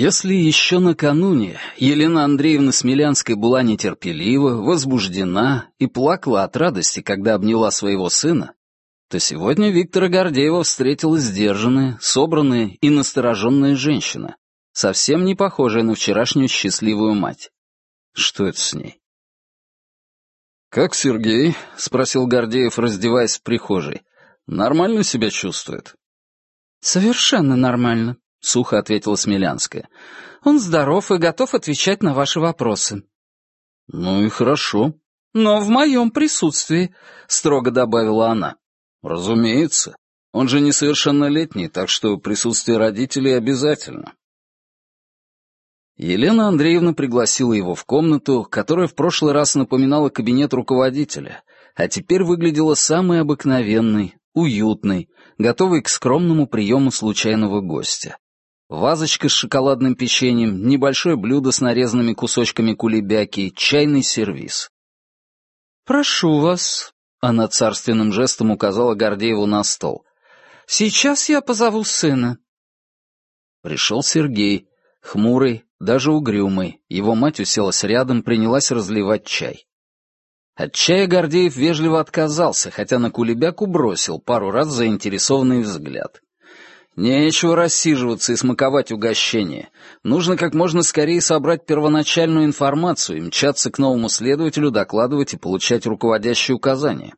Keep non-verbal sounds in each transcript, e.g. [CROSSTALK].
Если еще накануне Елена Андреевна Смелянская была нетерпелива, возбуждена и плакала от радости, когда обняла своего сына, то сегодня Виктора Гордеева встретила сдержанная, собранная и настороженная женщина, совсем не похожая на вчерашнюю счастливую мать. Что это с ней? «Как Сергей?» — спросил Гордеев, раздеваясь в прихожей. «Нормально себя чувствует?» «Совершенно нормально», — сухо ответила Смелянская. «Он здоров и готов отвечать на ваши вопросы». «Ну и хорошо». «Но в моем присутствии», — строго добавила она. «Разумеется. Он же несовершеннолетний, так что присутствие родителей обязательно». Елена Андреевна пригласила его в комнату, которая в прошлый раз напоминала кабинет руководителя, а теперь выглядела самой обыкновенной, уютной, готовой к скромному приему случайного гостя. Вазочка с шоколадным печеньем, небольшое блюдо с нарезанными кусочками кулебяки, чайный сервиз. «Прошу вас», — она царственным жестом указала Гордееву на стол. «Сейчас я позову сына». Пришел Сергей, хмурый, даже угрюмый. Его мать уселась рядом, принялась разливать чай. От чая Гордеев вежливо отказался, хотя на кулебяку бросил пару раз заинтересованный взгляд. Нечего рассиживаться и смаковать угощение. Нужно как можно скорее собрать первоначальную информацию и мчаться к новому следователю, докладывать и получать руководящие указания.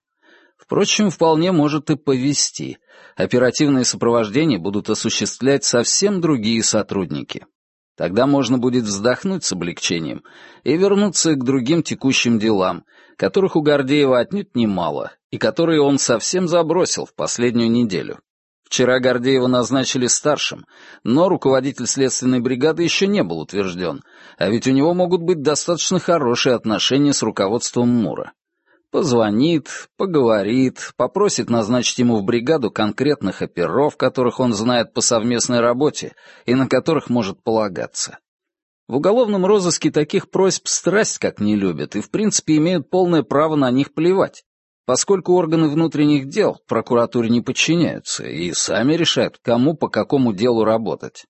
Впрочем, вполне может и повести. Оперативные сопровождения будут осуществлять совсем другие сотрудники. Тогда можно будет вздохнуть с облегчением и вернуться к другим текущим делам, которых у Гордеева отнюдь немало, и которые он совсем забросил в последнюю неделю. Вчера Гордеева назначили старшим, но руководитель следственной бригады еще не был утвержден, а ведь у него могут быть достаточно хорошие отношения с руководством МУРа. Позвонит, поговорит, попросит назначить ему в бригаду конкретных оперов, которых он знает по совместной работе и на которых может полагаться. В уголовном розыске таких просьб страсть как не любят и, в принципе, имеют полное право на них плевать, поскольку органы внутренних дел прокуратуре не подчиняются и сами решают, кому по какому делу работать.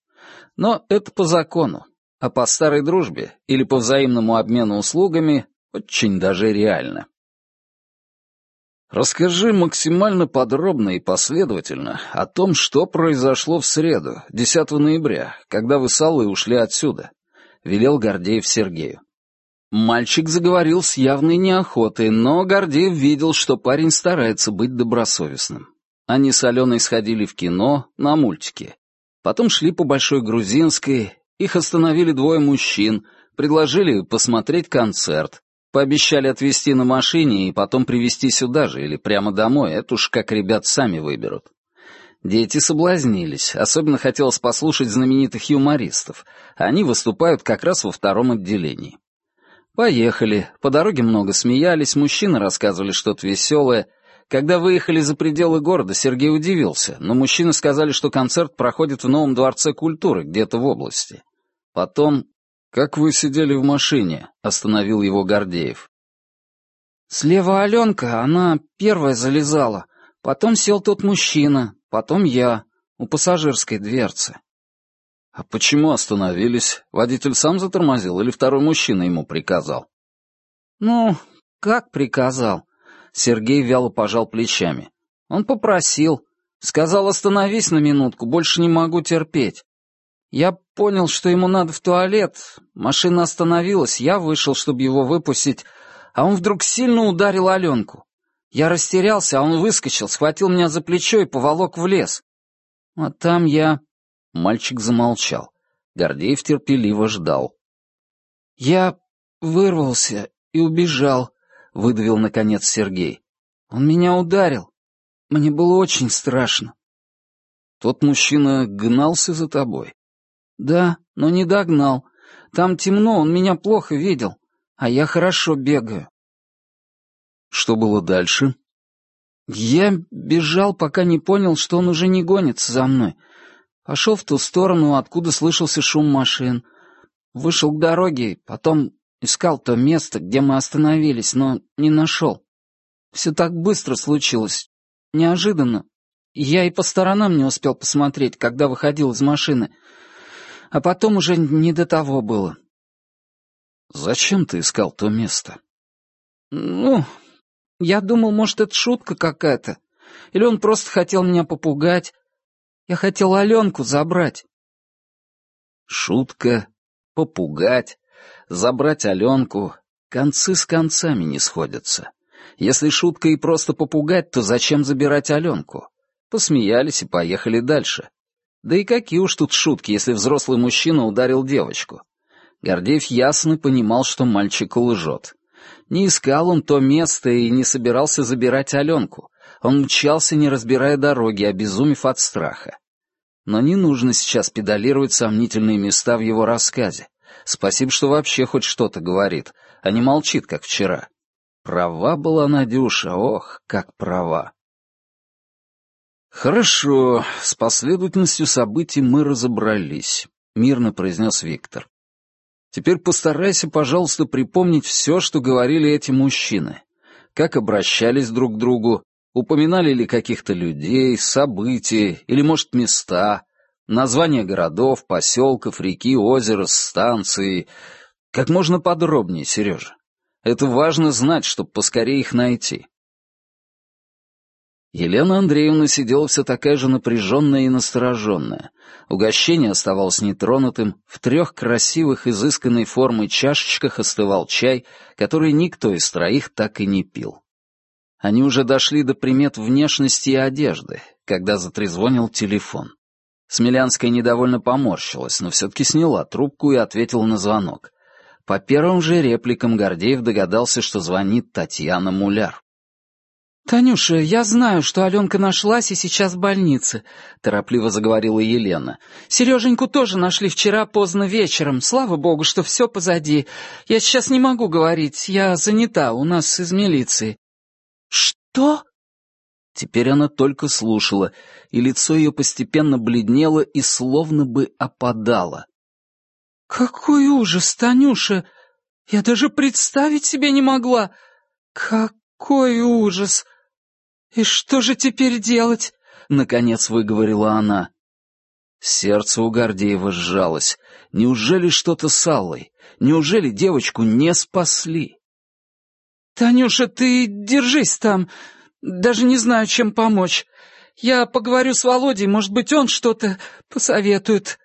Но это по закону, а по старой дружбе или по взаимному обмену услугами очень даже реально. Расскажи максимально подробно и последовательно о том, что произошло в среду, 10 ноября, когда вы с Аллой ушли отсюда, — велел Гордеев Сергею. Мальчик заговорил с явной неохотой, но Гордеев видел, что парень старается быть добросовестным. Они с Аленой сходили в кино, на мультики. Потом шли по Большой Грузинской, их остановили двое мужчин, предложили посмотреть концерт, Пообещали отвезти на машине и потом привезти сюда же или прямо домой, это уж как ребят сами выберут. Дети соблазнились, особенно хотелось послушать знаменитых юмористов. Они выступают как раз во втором отделении. Поехали, по дороге много смеялись, мужчины рассказывали что-то веселое. Когда выехали за пределы города, Сергей удивился, но мужчины сказали, что концерт проходит в Новом дворце культуры, где-то в области. Потом «Как вы сидели в машине?» — остановил его Гордеев. «Слева Аленка, она первая залезала. Потом сел тот мужчина, потом я, у пассажирской дверцы». «А почему остановились? Водитель сам затормозил или второй мужчина ему приказал?» «Ну, как приказал?» Сергей вяло пожал плечами. «Он попросил. Сказал, остановись на минутку, больше не могу терпеть. Я понял, что ему надо в туалет. Машина остановилась, я вышел, чтобы его выпустить, а он вдруг сильно ударил Аленку. Я растерялся, а он выскочил, схватил меня за плечо и поволок в лес. А там я... Мальчик замолчал. Гордеев терпеливо ждал. «Я вырвался и убежал», — выдавил наконец Сергей. «Он меня ударил. Мне было очень страшно». «Тот мужчина гнался за тобой?» «Да, но не догнал. Там темно, он меня плохо видел, а я хорошо бегаю». «Что было дальше?» «Я бежал, пока не понял, что он уже не гонится за мной. Пошел в ту сторону, откуда слышался шум машин. Вышел к дороге, потом искал то место, где мы остановились, но не нашел. Все так быстро случилось, неожиданно. Я и по сторонам не успел посмотреть, когда выходил из машины. А потом уже не до того было. Зачем ты искал то место? Ну, я думал, может, это шутка какая-то. Или он просто хотел меня попугать. Я хотел Аленку забрать. Шутка, попугать, забрать Аленку. Концы с концами не сходятся. Если шутка и просто попугать, то зачем забирать Аленку? Посмеялись и поехали дальше. Да и какие уж тут шутки, если взрослый мужчина ударил девочку. Гордеев ясно понимал, что мальчик лжет. Не искал он то место и не собирался забирать Аленку. Он мчался, не разбирая дороги, обезумев от страха. Но не нужно сейчас педалировать сомнительные места в его рассказе. Спасибо, что вообще хоть что-то говорит, а не молчит, как вчера. Права была Надюша, ох, как права. «Хорошо, с последовательностью событий мы разобрались», — мирно произнес Виктор. «Теперь постарайся, пожалуйста, припомнить все, что говорили эти мужчины. Как обращались друг к другу, упоминали ли каких-то людей, события или, может, места, названия городов, поселков, реки, озера, станции. Как можно подробнее, Сережа. Это важно знать, чтобы поскорее их найти. Елена Андреевна сидела все такая же напряженная и настороженная. Угощение оставалось нетронутым, в трех красивых изысканной формы чашечках остывал чай, который никто из троих так и не пил. Они уже дошли до примет внешности и одежды, когда затрезвонил телефон. Смелянская недовольно поморщилась, но все-таки сняла трубку и ответила на звонок. По первым же репликам Гордеев догадался, что звонит Татьяна Муляр. «Танюша, я знаю, что Аленка нашлась и сейчас в больнице», — торопливо заговорила Елена. «Сереженьку тоже нашли вчера поздно вечером. Слава богу, что все позади. Я сейчас не могу говорить, я занята, у нас из милиции». «Что?» Теперь она только слушала, и лицо ее постепенно бледнело и словно бы опадало. «Какой ужас, Танюша! Я даже представить себе не могла! Какой ужас! И что же теперь делать?» — наконец выговорила она. Сердце у Гордеева сжалось. Неужели что-то с Аллой? Неужели девочку не спасли? «Танюша, ты держись там. Даже не знаю, чем помочь. Я поговорю с Володей, может быть, он что-то посоветует».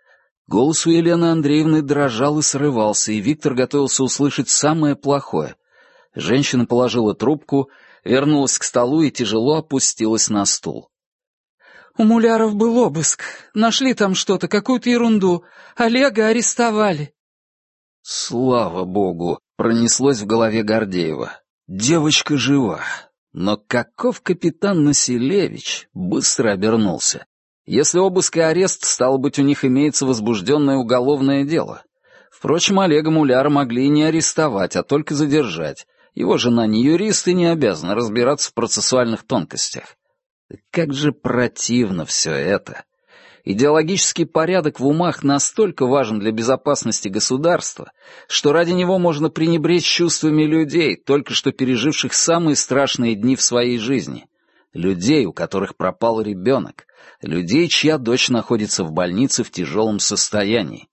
Голос у Елены Андреевны дрожал и срывался, и Виктор готовился услышать самое плохое. Женщина положила трубку, вернулась к столу и тяжело опустилась на стул. «У Муляров был обыск. Нашли там что-то, какую-то ерунду. Олега арестовали». «Слава богу!» — пронеслось в голове Гордеева. «Девочка жива. Но каков капитан Населевич?» быстро обернулся. Если обыск и арест, стало быть, у них имеется возбужденное уголовное дело. Впрочем, Олега Муляра могли не арестовать, а только задержать. Его жена не юрист и не обязана разбираться в процессуальных тонкостях. Как же противно все это. Идеологический порядок в умах настолько важен для безопасности государства, что ради него можно пренебречь чувствами людей, только что переживших самые страшные дни в своей жизни. Людей, у которых пропал ребенок, людей, чья дочь находится в больнице в тяжелом состоянии.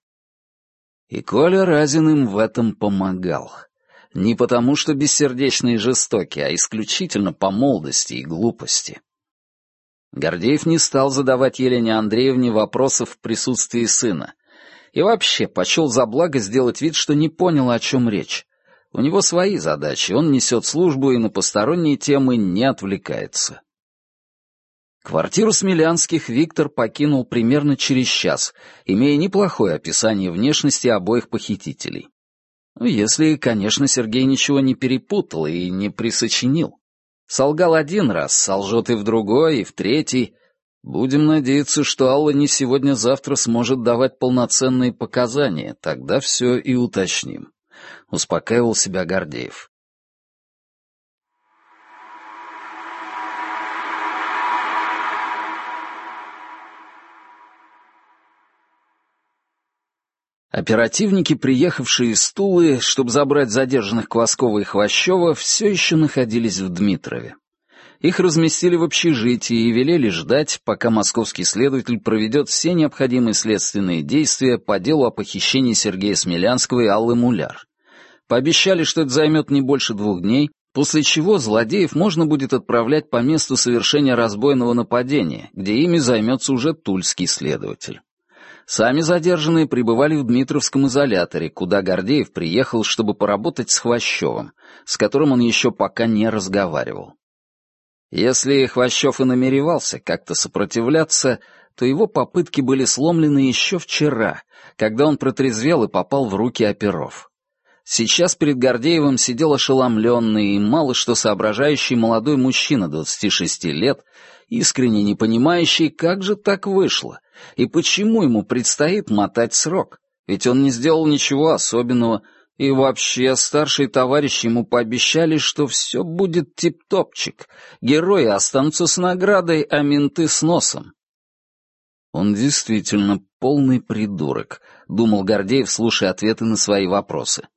И Коля Разин им в этом помогал. Не потому, что бессердечный и жестокий, а исключительно по молодости и глупости. Гордеев не стал задавать Елене Андреевне вопросов в присутствии сына. И вообще почел за благо сделать вид, что не понял, о чем речь. У него свои задачи, он несет службу и на посторонние темы не отвлекается. Квартиру Смелянских Виктор покинул примерно через час, имея неплохое описание внешности обоих похитителей. Ну, если, конечно, Сергей ничего не перепутал и не присочинил. Солгал один раз, солжет и в другой, и в третий. Будем надеяться, что Алла не сегодня-завтра сможет давать полноценные показания, тогда все и уточним. Успокаивал себя Гордеев. Оперативники, приехавшие из Тулы, чтобы забрать задержанных Кваскова и Хвощева, все еще находились в Дмитрове. Их разместили в общежитии и велели ждать, пока московский следователь проведет все необходимые следственные действия по делу о похищении Сергея Смелянского и Аллы Муляр. Пообещали, что это займет не больше двух дней, после чего злодеев можно будет отправлять по месту совершения разбойного нападения, где ими займется уже тульский следователь. Сами задержанные пребывали в Дмитровском изоляторе, куда Гордеев приехал, чтобы поработать с Хвощевым, с которым он еще пока не разговаривал. Если Хвощев и намеревался как-то сопротивляться, то его попытки были сломлены еще вчера, когда он протрезвел и попал в руки оперов. Сейчас перед Гордеевым сидел ошеломленный и мало что соображающий молодой мужчина 26 лет, искренне не понимающий, как же так вышло, и почему ему предстоит мотать срок, ведь он не сделал ничего особенного, и вообще старшие товарищи ему пообещали, что все будет тип-топчик, герои останутся с наградой, а менты с носом. Он действительно полный придурок, думал Гордеев, слушая ответы на свои вопросы.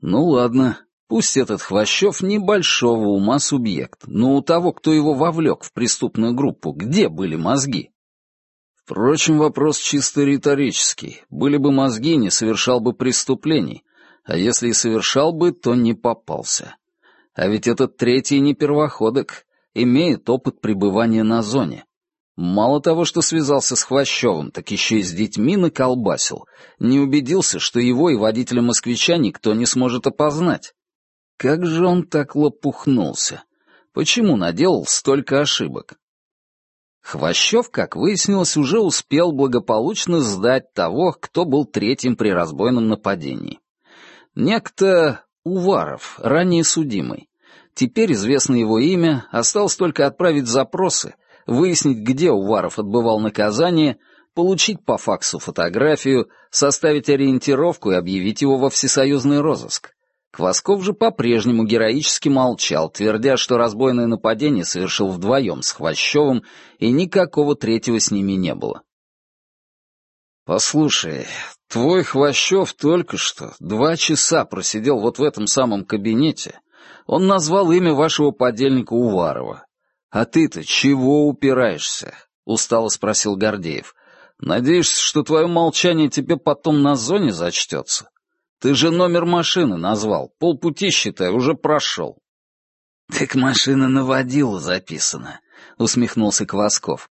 Ну ладно, пусть этот Хвощев небольшого ума субъект, но у того, кто его вовлек в преступную группу, где были мозги? Впрочем, вопрос чисто риторический. Были бы мозги, не совершал бы преступлений, а если и совершал бы, то не попался. А ведь этот третий не первоходок, имеет опыт пребывания на зоне. Мало того, что связался с Хвощевым, так еще и с детьми наколбасил. Не убедился, что его и водителя москвича никто не сможет опознать. Как же он так лопухнулся? Почему наделал столько ошибок? Хвощев, как выяснилось, уже успел благополучно сдать того, кто был третьим при разбойном нападении. Некто Уваров, ранее судимый. Теперь известно его имя, осталось только отправить запросы, выяснить, где Уваров отбывал наказание, получить по факсу фотографию, составить ориентировку и объявить его во всесоюзный розыск. Квасков же по-прежнему героически молчал, твердя, что разбойное нападение совершил вдвоем с Хвощевым, и никакого третьего с ними не было. «Послушай, твой Хвощев только что два часа просидел вот в этом самом кабинете. Он назвал имя вашего подельника Уварова. «А ты-то чего упираешься?» — устало спросил Гордеев. «Надеешься, что твое молчание тебе потом на зоне зачтется? Ты же номер машины назвал, полпути, считай, уже прошел». «Так машина на водилу записана», — усмехнулся Квасков.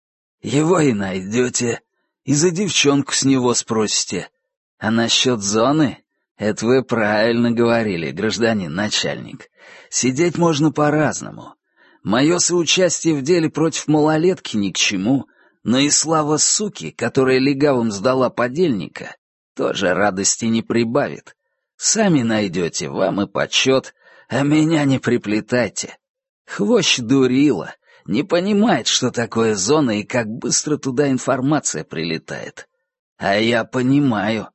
«Его и найдете, и за девчонку с него спросите. А насчет зоны, это вы правильно говорили, гражданин начальник. Сидеть можно по-разному. Мое соучастие в деле против малолетки ни к чему, но и слава суки, которая легавым сдала подельника, тоже радости не прибавит. Сами найдете, вам и почет, а меня не приплетайте. Хвощ дурила, не понимает, что такое зона и как быстро туда информация прилетает. А я понимаю,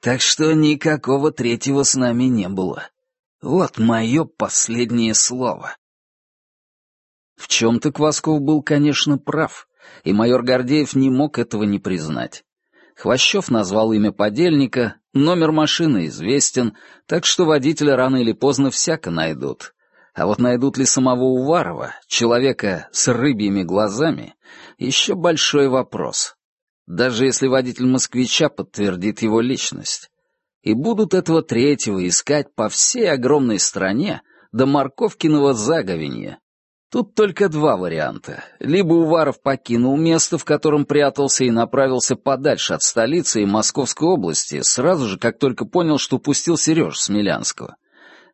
так что никакого третьего с нами не было. Вот мое последнее слово. В чем-то Квасков был, конечно, прав, и майор Гордеев не мог этого не признать. Хвощев назвал имя подельника, номер машины известен, так что водителя рано или поздно всяко найдут. А вот найдут ли самого Уварова, человека с рыбьими глазами, еще большой вопрос. Даже если водитель москвича подтвердит его личность. И будут этого третьего искать по всей огромной стране до морковкиного заговенья, Тут только два варианта. Либо Уваров покинул место, в котором прятался, и направился подальше от столицы и Московской области, сразу же, как только понял, что упустил Сереж Смелянского.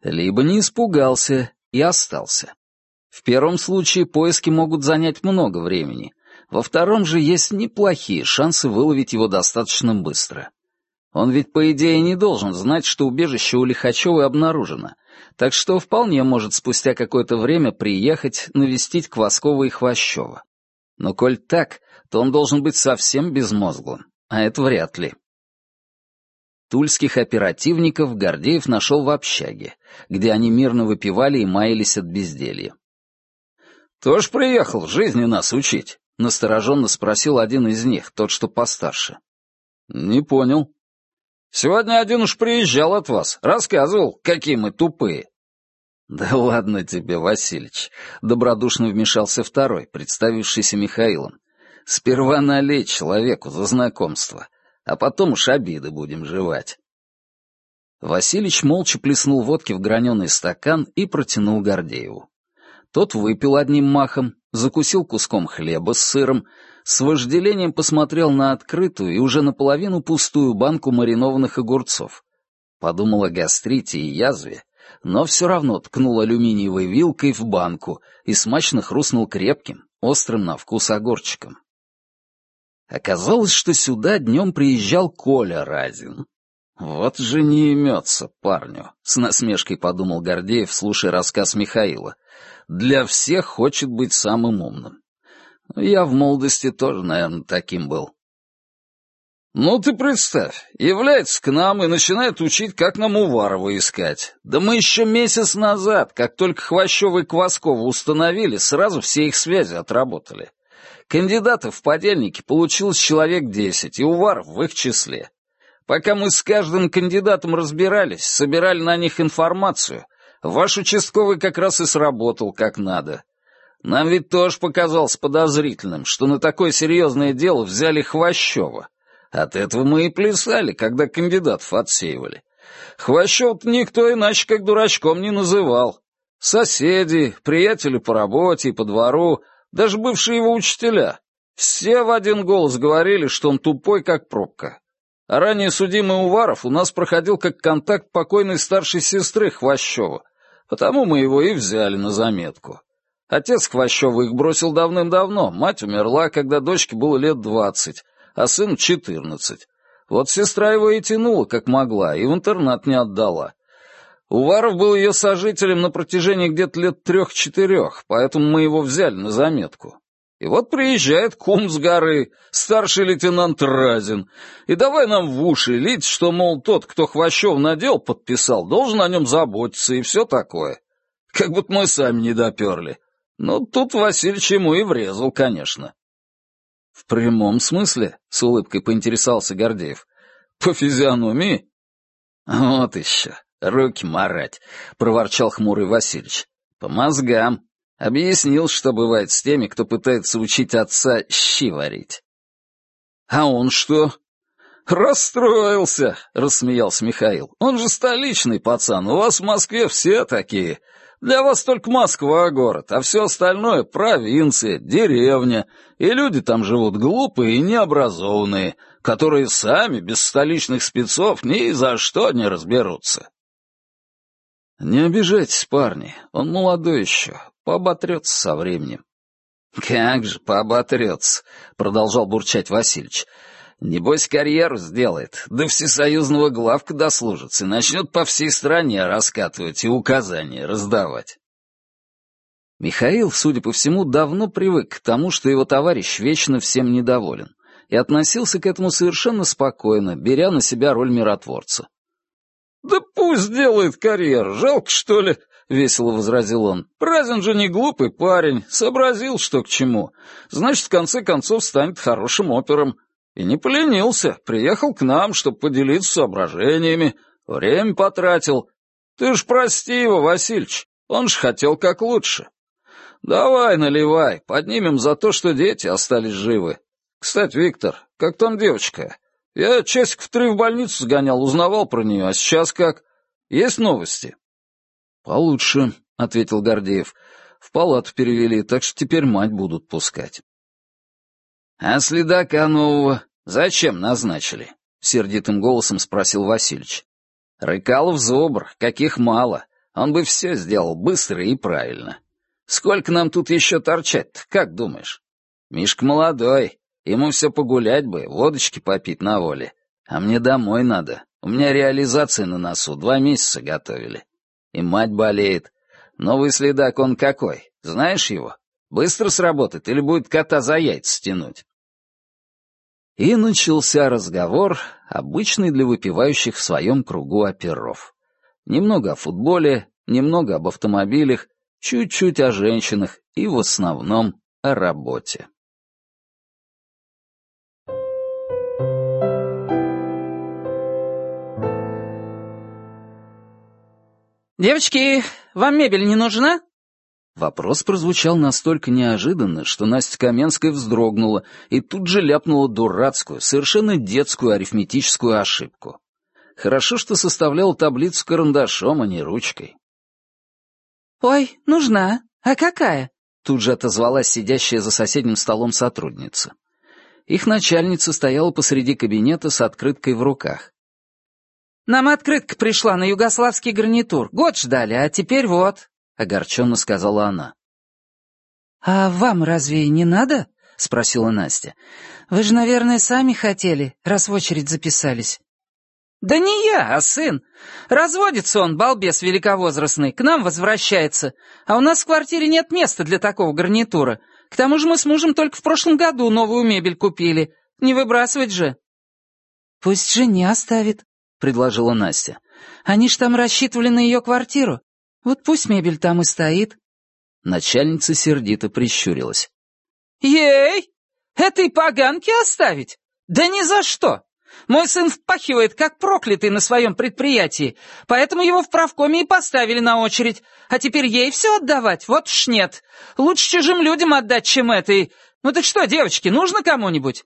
Либо не испугался и остался. В первом случае поиски могут занять много времени. Во втором же есть неплохие шансы выловить его достаточно быстро. Он ведь, по идее, не должен знать, что убежище у Лихачевой обнаружено, так что вполне может спустя какое-то время приехать, навестить Кваскова и Хвощева. Но коль так, то он должен быть совсем безмозглым, а это вряд ли. Тульских оперативников Гордеев нашел в общаге, где они мирно выпивали и маялись от безделья. «Тоже приехал жизни нас учить?» — настороженно спросил один из них, тот, что постарше. «Не понял», Сегодня один уж приезжал от вас, рассказывал, какие мы тупые». «Да ладно тебе, Василич», — добродушно вмешался второй, представившийся Михаилом. «Сперва налей человеку за знакомство, а потом уж обиды будем жевать». Василич молча плеснул водки в граненый стакан и протянул Гордееву. Тот выпил одним махом, закусил куском хлеба с сыром, с вожделением посмотрел на открытую и уже наполовину пустую банку маринованных огурцов. Подумал о гастрите и язве, но все равно ткнул алюминиевой вилкой в банку и смачно хрустнул крепким, острым на вкус огурчиком. Оказалось, что сюда днем приезжал Коля Разин. «Вот же не имется парню», — с насмешкой подумал Гордеев, слушая рассказ Михаила. «Для всех хочет быть самым умным. Я в молодости тоже, наверное, таким был. «Ну ты представь, является к нам и начинает учить, как нам Уварова искать. Да мы еще месяц назад, как только Хвощева и Кваскова установили, сразу все их связи отработали. Кандидатов в подельники получилось человек десять, и Уваров в их числе. Пока мы с каждым кандидатом разбирались, собирали на них информацию, ваш участковый как раз и сработал как надо. Нам ведь тоже показалось подозрительным, что на такое серьезное дело взяли Хвощева». От этого мы и плясали, когда кандидатов отсеивали. хвощев никто иначе как дурачком не называл. Соседи, приятели по работе и по двору, даже бывшие его учителя. Все в один голос говорили, что он тупой, как пробка. А ранее судимый Уваров у нас проходил как контакт покойной старшей сестры Хвощева, потому мы его и взяли на заметку. Отец Хвощева их бросил давным-давно, мать умерла, когда дочке было лет двадцать, а сын четырнадцать. Вот сестра его и тянула, как могла, и в интернат не отдала. Уваров был ее сожителем на протяжении где-то лет трех-четырех, поэтому мы его взяли на заметку. И вот приезжает кум с горы, старший лейтенант Разин, и давай нам в уши лить, что, мол, тот, кто Хвощев надел, подписал, должен о нем заботиться и все такое. Как будто мы сами не доперли. Ну, тут Васильевич ему и врезал, конечно. «В прямом смысле?» — с улыбкой поинтересовался Гордеев. «По физиономии?» «Вот еще, руки марать», — проворчал хмурый Васильевич. «По мозгам. Объяснил, что бывает с теми, кто пытается учить отца щи варить». «А он что?» «Расстроился», — рассмеялся Михаил. «Он же столичный пацан, у вас в Москве все такие. Для вас только Москва город, а все остальное — провинция, деревня, и люди там живут глупые и необразованные, которые сами без столичных спецов ни за что не разберутся. Не обижайтесь, парни, он молодой еще, пооботрется со временем. «Как же пооботрется», — продолжал бурчать Васильич. Небось, карьеру сделает, до всесоюзного главка дослужится и начнет по всей стране раскатывать и указания раздавать. Михаил, судя по всему, давно привык к тому, что его товарищ вечно всем недоволен, и относился к этому совершенно спокойно, беря на себя роль миротворца. «Да пусть делает карьеру, жалко, что ли?» — весело возразил он. «Празин же не глупый парень, сообразил, что к чему. Значит, в конце концов станет хорошим опером. И не поленился, приехал к нам, чтобы поделиться соображениями, время потратил. Ты ж прости его, Васильич, он ж хотел как лучше. Давай, наливай, поднимем за то, что дети остались живы. Кстати, Виктор, как там девочка? Я часик в три в больницу сгонял, узнавал про нее, а сейчас как? Есть новости? Получше, — ответил Гордеев. В палату перевели, так что теперь мать будут пускать. «А следака нового зачем назначили?» — сердитым голосом спросил Васильич. «Рыкалов зубр, каких мало. Он бы все сделал быстро и правильно. Сколько нам тут еще торчать-то, как думаешь? Мишка молодой, ему все погулять бы, водочки попить на воле. А мне домой надо. У меня реализация на носу, два месяца готовили. И мать болеет. Новый следак он какой, знаешь его? Быстро сработает или будет кота за яйца тянуть?» И начался разговор, обычный для выпивающих в своем кругу оперов. Немного о футболе, немного об автомобилях, чуть-чуть о женщинах и в основном о работе. «Девочки, вам мебель не нужна?» Вопрос прозвучал настолько неожиданно, что Настя Каменская вздрогнула и тут же ляпнула дурацкую, совершенно детскую арифметическую ошибку. Хорошо, что составлял таблицу карандашом, а не ручкой. «Ой, нужна. А какая?» Тут же отозвалась сидящая за соседним столом сотрудница. Их начальница стояла посреди кабинета с открыткой в руках. «Нам открытка пришла на югославский гарнитур. Год ждали, а теперь вот», — огорченно сказала она. «А вам разве не надо?» — спросила Настя. «Вы же, наверное, сами хотели, раз в очередь записались». «Да не я, а сын. Разводится он, балбес великовозрастный, к нам возвращается. А у нас в квартире нет места для такого гарнитура. К тому же мы с мужем только в прошлом году новую мебель купили. Не выбрасывать же». «Пусть жене оставит», — предложила Настя. «Они ж там рассчитывали на ее квартиру. Вот пусть мебель там и стоит». Начальница сердито прищурилась. «Ей! Этой поганки оставить? Да ни за что! Мой сын впахивает, как проклятый на своем предприятии, поэтому его в правкоме и поставили на очередь. А теперь ей все отдавать? Вот уж нет. Лучше чужим людям отдать, чем этой. Ну так что, девочки, нужно кому-нибудь?»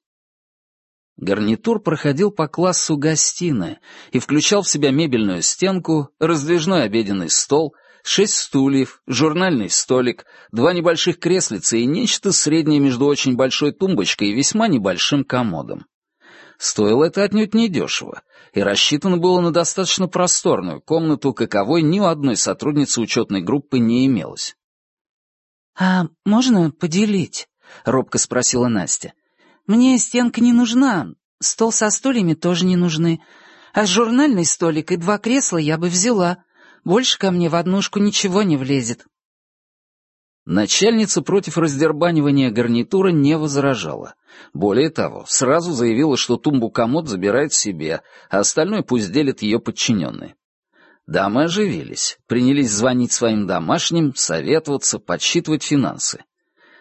Гарнитур проходил по классу гостиная и включал в себя мебельную стенку, раздвижной обеденный стол, шесть стульев, журнальный столик, два небольших креслица и нечто среднее между очень большой тумбочкой и весьма небольшим комодом. Стоило это отнюдь недешево, и рассчитано было на достаточно просторную комнату, каковой ни у одной сотрудницы учетной группы не имелось. «А можно поделить?» — робко спросила Настя. «Мне стенка не нужна, стол со стульями тоже не нужны, а журнальный столик и два кресла я бы взяла. Больше ко мне в однушку ничего не влезет». Начальница против раздербанивания гарнитура не возражала. Более того, сразу заявила, что тумбу-комод забирает себе, а остальное пусть делят ее подчиненные. Дамы оживились, принялись звонить своим домашним, советоваться, подсчитывать финансы.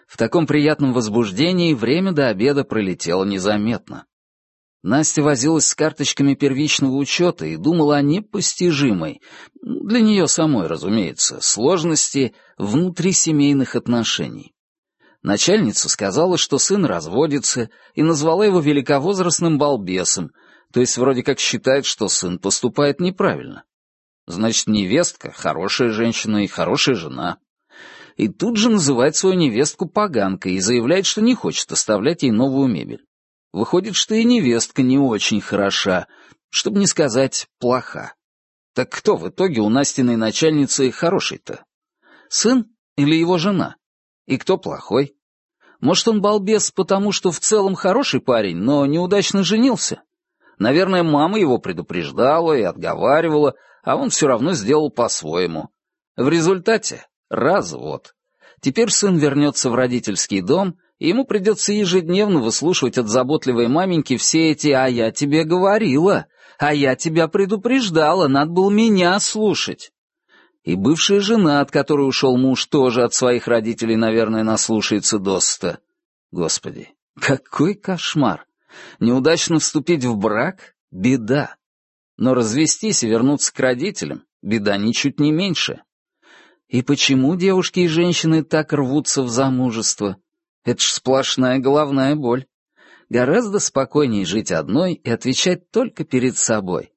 В таком приятном возбуждении время до обеда пролетело незаметно. Настя возилась с карточками первичного учета и думала о непостижимой, для нее самой, разумеется, сложности внутрисемейных отношений. Начальница сказала, что сын разводится, и назвала его великовозрастным балбесом, то есть вроде как считает, что сын поступает неправильно. Значит, невестка — хорошая женщина и хорошая жена. И тут же называет свою невестку поганкой и заявляет, что не хочет оставлять ей новую мебель. Выходит, что и невестка не очень хороша, чтобы не сказать плоха. Так кто в итоге у Настиной начальницы хороший-то? Сын или его жена? И кто плохой? Может, он балбес, потому что в целом хороший парень, но неудачно женился? Наверное, мама его предупреждала и отговаривала, а он все равно сделал по-своему. В результате — развод. Теперь сын вернется в родительский дом — и ему придется ежедневно выслушивать от заботливой маменьки все эти «а я тебе говорила», «а я тебя предупреждала, надо было меня слушать». И бывшая жена, от которой ушел муж, тоже от своих родителей, наверное, наслушается досыта. Господи, какой кошмар! Неудачно вступить в брак — беда. Но развестись и вернуться к родителям — беда ничуть не меньше. И почему девушки и женщины так рвутся в замужество? Это ж сплошная головная боль. Гораздо спокойнее жить одной и отвечать только перед собой.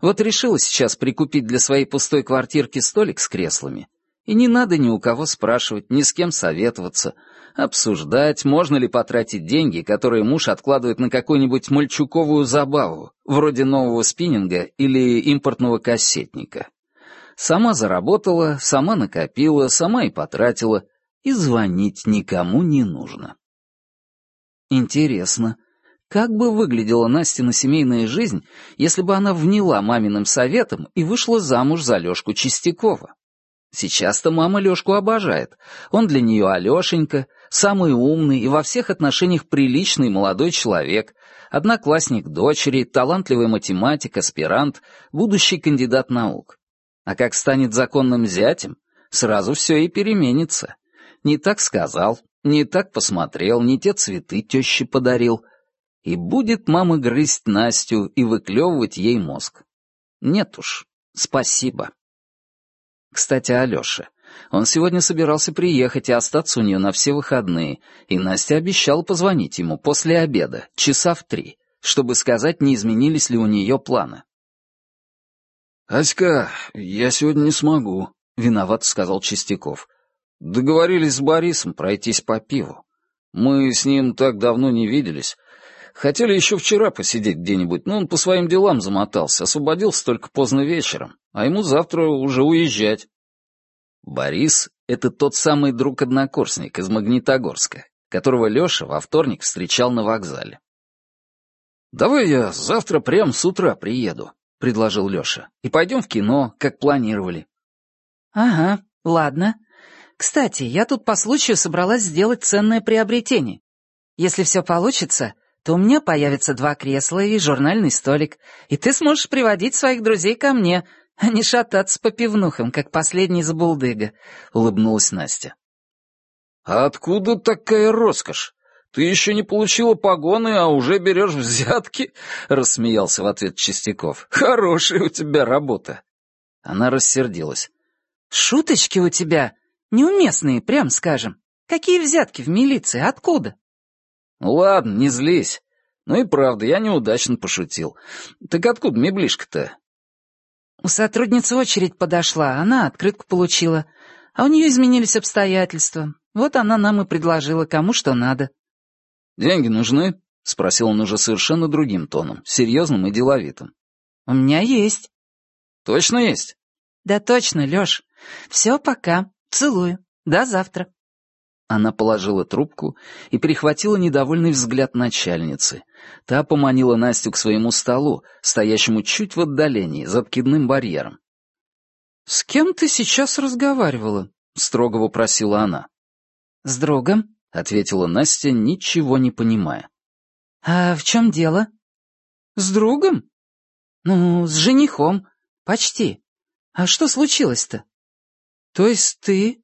Вот решила сейчас прикупить для своей пустой квартирки столик с креслами. И не надо ни у кого спрашивать, ни с кем советоваться, обсуждать, можно ли потратить деньги, которые муж откладывает на какую-нибудь мальчуковую забаву, вроде нового спиннинга или импортного кассетника. Сама заработала, сама накопила, сама и потратила, и звонить никому не нужно. Интересно, как бы выглядела Настина семейная жизнь, если бы она вняла маминым советом и вышла замуж за Лёшку Чистякова? Сейчас-то мама Лёшку обожает. Он для неё Алёшенька, самый умный и во всех отношениях приличный молодой человек, одноклассник дочери, талантливый математик, аспирант, будущий кандидат наук. А как станет законным зятем, сразу всё и переменится. Не так сказал, не так посмотрел, не те цветы тещи подарил. И будет мама грызть Настю и выклевывать ей мозг. Нет уж, спасибо. Кстати, Алёше. Он сегодня собирался приехать и остаться у нее на все выходные, и Настя обещала позвонить ему после обеда, часа в три, чтобы сказать, не изменились ли у нее планы. «Аська, я сегодня не смогу», — виноват сказал Чистяков. «Договорились с Борисом пройтись по пиву. Мы с ним так давно не виделись. Хотели еще вчера посидеть где-нибудь, но он по своим делам замотался, освободился только поздно вечером, а ему завтра уже уезжать». Борис — это тот самый друг-однокурсник из Магнитогорска, которого Леша во вторник встречал на вокзале. «Давай я завтра прямо с утра приеду», — предложил Леша, «и пойдем в кино, как планировали». «Ага, ладно. Кстати, я тут по случаю собралась сделать ценное приобретение. Если все получится, то у меня появятся два кресла и журнальный столик, и ты сможешь приводить своих друзей ко мне, а не шататься по пивнухам, как последний забулдыга», — улыбнулась Настя. «А откуда такая роскошь? Ты еще не получила погоны, а уже берешь взятки?» — рассмеялся в ответ Чистяков. «Хорошая у тебя работа». Она рассердилась. «Шуточки у тебя неуместные, прям скажем. Какие взятки в милиции? Откуда?» «Ладно, не злись. Ну и правда, я неудачно пошутил. Так откуда меблишка-то?» У сотрудницы очередь подошла, она открытку получила. А у нее изменились обстоятельства. Вот она нам и предложила, кому что надо. «Деньги нужны?» — спросил он уже совершенно другим тоном, серьезным и деловитым. «У меня есть». «Точно есть?» «Да точно, Лёш. Все, пока. Целую. До завтра». Она положила трубку и перехватила недовольный взгляд начальницы. Та поманила Настю к своему столу, стоящему чуть в отдалении, за откидным барьером. «С кем ты сейчас разговаривала?» — строго вопросила она. «С другом», — ответила Настя, ничего не понимая. «А в чем дело?» «С другом?» «Ну, с женихом. Почти. А что случилось-то?» «То есть ты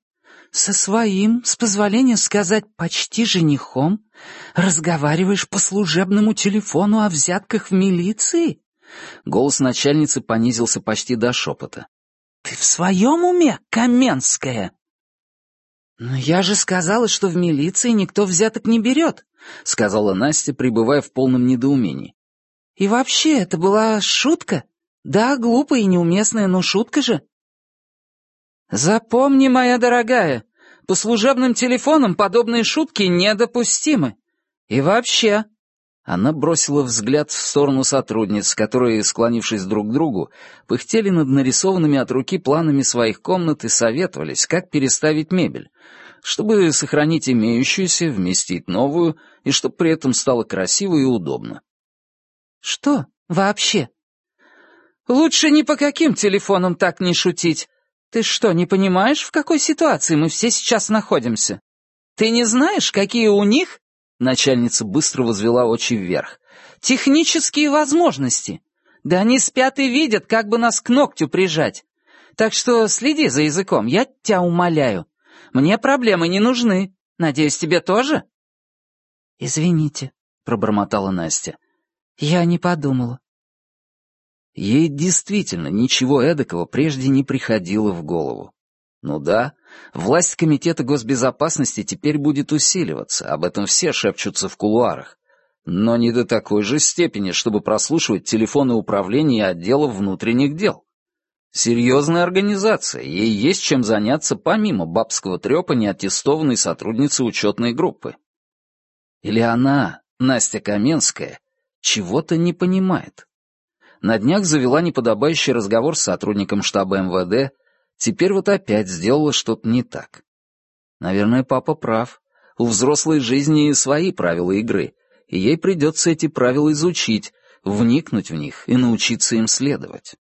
со своим, с позволения сказать, почти женихом, разговариваешь по служебному телефону о взятках в милиции?» Голос начальницы понизился почти до шепота. «Ты в своем уме, Каменская?» «Но я же сказала, что в милиции никто взяток не берет», — сказала Настя, пребывая в полном недоумении. «И вообще, это была шутка? Да, глупая и неуместная, но шутка же». «Запомни, моя дорогая, по служебным телефонам подобные шутки недопустимы. И вообще...» Она бросила взгляд в сторону сотрудниц, которые, склонившись друг к другу, пыхтели над нарисованными от руки планами своих комнат и советовались, как переставить мебель, чтобы сохранить имеющуюся, вместить новую, и чтобы при этом стало красиво и удобно. «Что вообще?» «Лучше ни по каким телефонам так не шутить. Ты что, не понимаешь, в какой ситуации мы все сейчас находимся? Ты не знаешь, какие у них...» Начальница быстро возвела очи вверх. «Технические возможности. Да они спят и видят, как бы нас к ногтю прижать. Так что следи за языком, я тебя умоляю. Мне проблемы не нужны. Надеюсь, тебе тоже?» «Извините», — пробормотала Настя. «Я не подумала». Ей действительно ничего эдакого прежде не приходило в голову. Ну да, власть Комитета госбезопасности теперь будет усиливаться, об этом все шепчутся в кулуарах. Но не до такой же степени, чтобы прослушивать телефоны управления и отделов внутренних дел. Серьезная организация, ей есть чем заняться помимо бабского трепа неаттестованной сотрудницы учетной группы. Или она, Настя Каменская, чего-то не понимает на днях завела неподобающий разговор с сотрудником штаба МВД, теперь вот опять сделала что-то не так. Наверное, папа прав. У взрослой жизни свои правила игры, и ей придется эти правила изучить, вникнуть в них и научиться им следовать.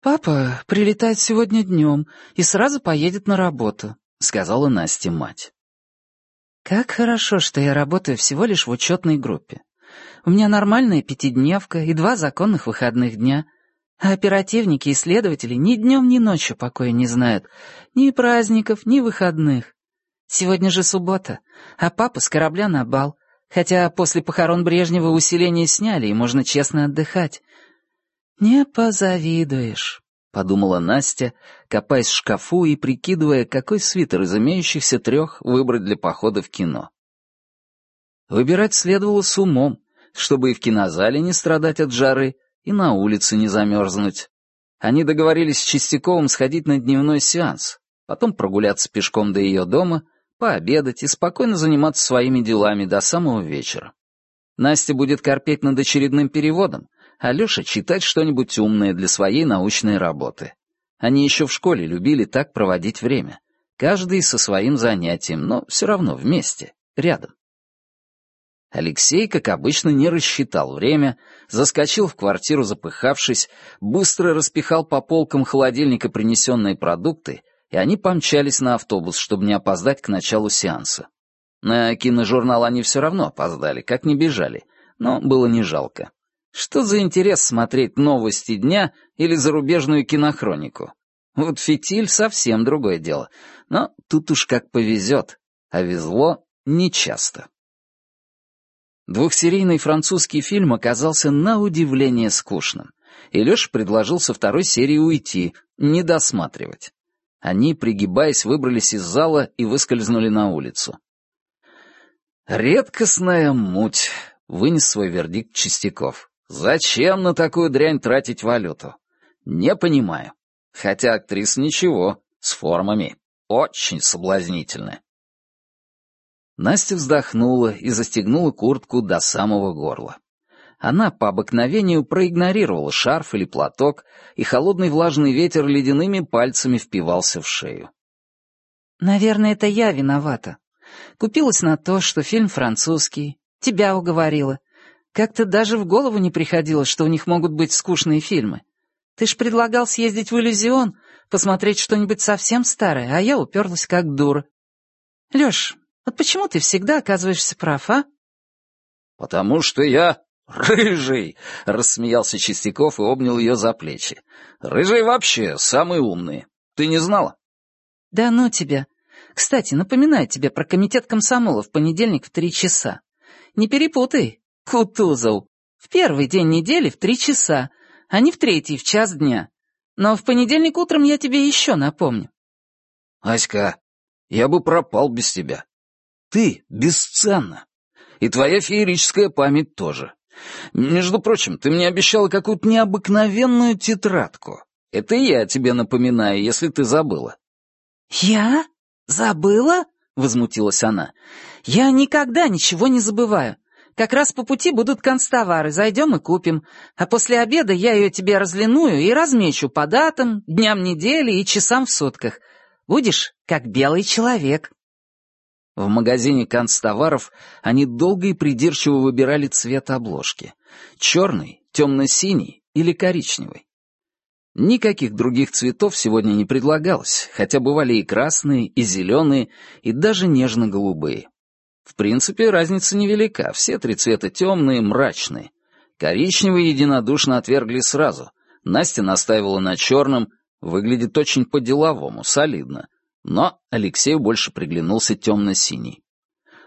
«Папа прилетает сегодня днем и сразу поедет на работу», — сказала Насте мать. Как хорошо, что я работаю всего лишь в учетной группе. У меня нормальная пятидневка и два законных выходных дня. А оперативники и следователи ни днем, ни ночью покоя не знают. Ни праздников, ни выходных. Сегодня же суббота, а папа с корабля на бал. Хотя после похорон Брежнева усиление сняли, и можно честно отдыхать. «Не позавидуешь», — подумала Настя, копаясь в шкафу и прикидывая, какой свитер из имеющихся трех выбрать для похода в кино. Выбирать следовало с умом, чтобы и в кинозале не страдать от жары, и на улице не замерзнуть. Они договорились с Чистяковым сходить на дневной сеанс, потом прогуляться пешком до ее дома, пообедать и спокойно заниматься своими делами до самого вечера. Настя будет корпеть над очередным переводом, а Леша читать что-нибудь умное для своей научной работы. Они еще в школе любили так проводить время. Каждый со своим занятием, но все равно вместе, рядом. Алексей, как обычно, не рассчитал время, заскочил в квартиру, запыхавшись, быстро распихал по полкам холодильника принесенные продукты, и они помчались на автобус, чтобы не опоздать к началу сеанса. На киножурнал они все равно опоздали, как не бежали, но было не жалко. Что за интерес смотреть новости дня или зарубежную кинохронику? Вот фитиль — совсем другое дело, но тут уж как повезет, а везло нечасто. Двухсерийный французский фильм оказался на удивление скучным, и Леша предложил со второй серии уйти, не досматривать. Они, пригибаясь, выбрались из зала и выскользнули на улицу. «Редкостная муть», — вынес свой вердикт Чистяков. «Зачем на такую дрянь тратить валюту? Не понимаю. Хотя актриса ничего, с формами, очень соблазнительная». Настя вздохнула и застегнула куртку до самого горла. Она по обыкновению проигнорировала шарф или платок, и холодный влажный ветер ледяными пальцами впивался в шею. «Наверное, это я виновата. Купилась на то, что фильм французский, тебя уговорила. Как-то даже в голову не приходило, что у них могут быть скучные фильмы. Ты ж предлагал съездить в иллюзион, посмотреть что-нибудь совсем старое, а я уперлась как дура. Лёш, вот почему ты всегда оказываешься прав, а?» «Потому что я рыжий!» — рассмеялся Чистяков и обнял ее за плечи. «Рыжий вообще самый умный. Ты не знала?» «Да ну тебя. Кстати, напоминаю тебе про комитет комсомола в понедельник в три часа. Не перепутай, Кутузов. В первый день недели в три часа, а не в третий в час дня. Но в понедельник утром я тебе еще напомню». «Аська, я бы пропал без тебя. Ты бесценна. И твоя феерическая память тоже. Между прочим, ты мне обещала какую-то необыкновенную тетрадку. Это я тебе напоминаю, если ты забыла». «Я? Забыла?» — возмутилась она. «Я никогда ничего не забываю. Как раз по пути будут констовары, зайдем и купим. А после обеда я ее тебе разлиную и размечу по датам, дням недели и часам в сутках. Будешь как белый человек». В магазине канцтоваров они долго и придирчиво выбирали цвет обложки. Черный, темно-синий или коричневый. Никаких других цветов сегодня не предлагалось, хотя бывали и красные, и зеленые, и даже нежно-голубые. В принципе, разница невелика, все три цвета темные, мрачные. Коричневый единодушно отвергли сразу. Настя настаивала на черном, выглядит очень по-деловому, солидно. Но Алексею больше приглянулся темно-синий.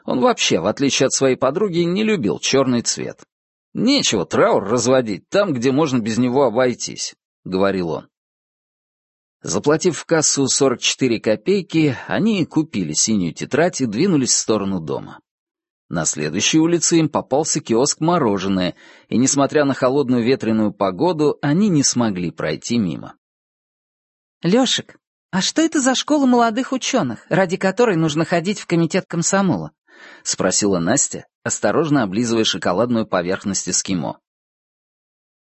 Он вообще, в отличие от своей подруги, не любил черный цвет. «Нечего траур разводить там, где можно без него обойтись», — говорил он. Заплатив в кассу 44 копейки, они купили синюю тетрадь и двинулись в сторону дома. На следующей улице им попался киоск «Мороженое», и, несмотря на холодную ветреную погоду, они не смогли пройти мимо. «Лешек, «А что это за школа молодых ученых, ради которой нужно ходить в комитет комсомола?» — спросила Настя, осторожно облизывая шоколадную поверхность эскимо.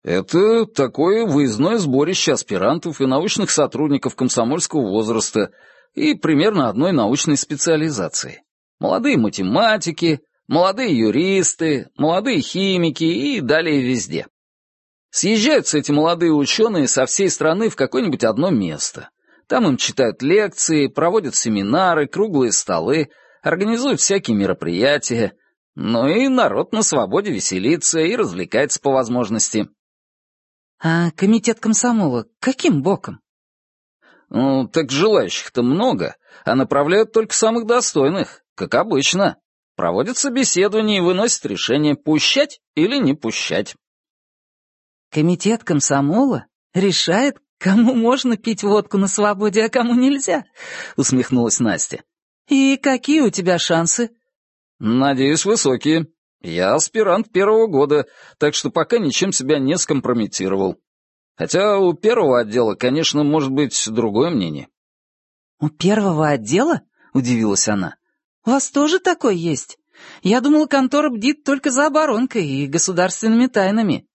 «Это такое выездное сборище аспирантов и научных сотрудников комсомольского возраста и примерно одной научной специализации. Молодые математики, молодые юристы, молодые химики и далее везде. Съезжаются эти молодые ученые со всей страны в какое-нибудь одно место. Там им читают лекции, проводят семинары, круглые столы, организуют всякие мероприятия. Ну и народ на свободе веселится и развлекается по возможности. А комитет комсомола каким боком? Ну, так желающих-то много, а направляют только самых достойных, как обычно. Проводят собеседование и выносят решение, пущать или не пущать. Комитет комсомола решает, кому можно пить водку на свободе, а кому нельзя», — усмехнулась Настя. «И какие у тебя шансы?» «Надеюсь, высокие. Я аспирант первого года, так что пока ничем себя не скомпрометировал. Хотя у первого отдела, конечно, может быть другое мнение». «У первого отдела?» — удивилась она. «У вас тоже такой есть? Я думала, контора бдит только за оборонкой и государственными тайнами».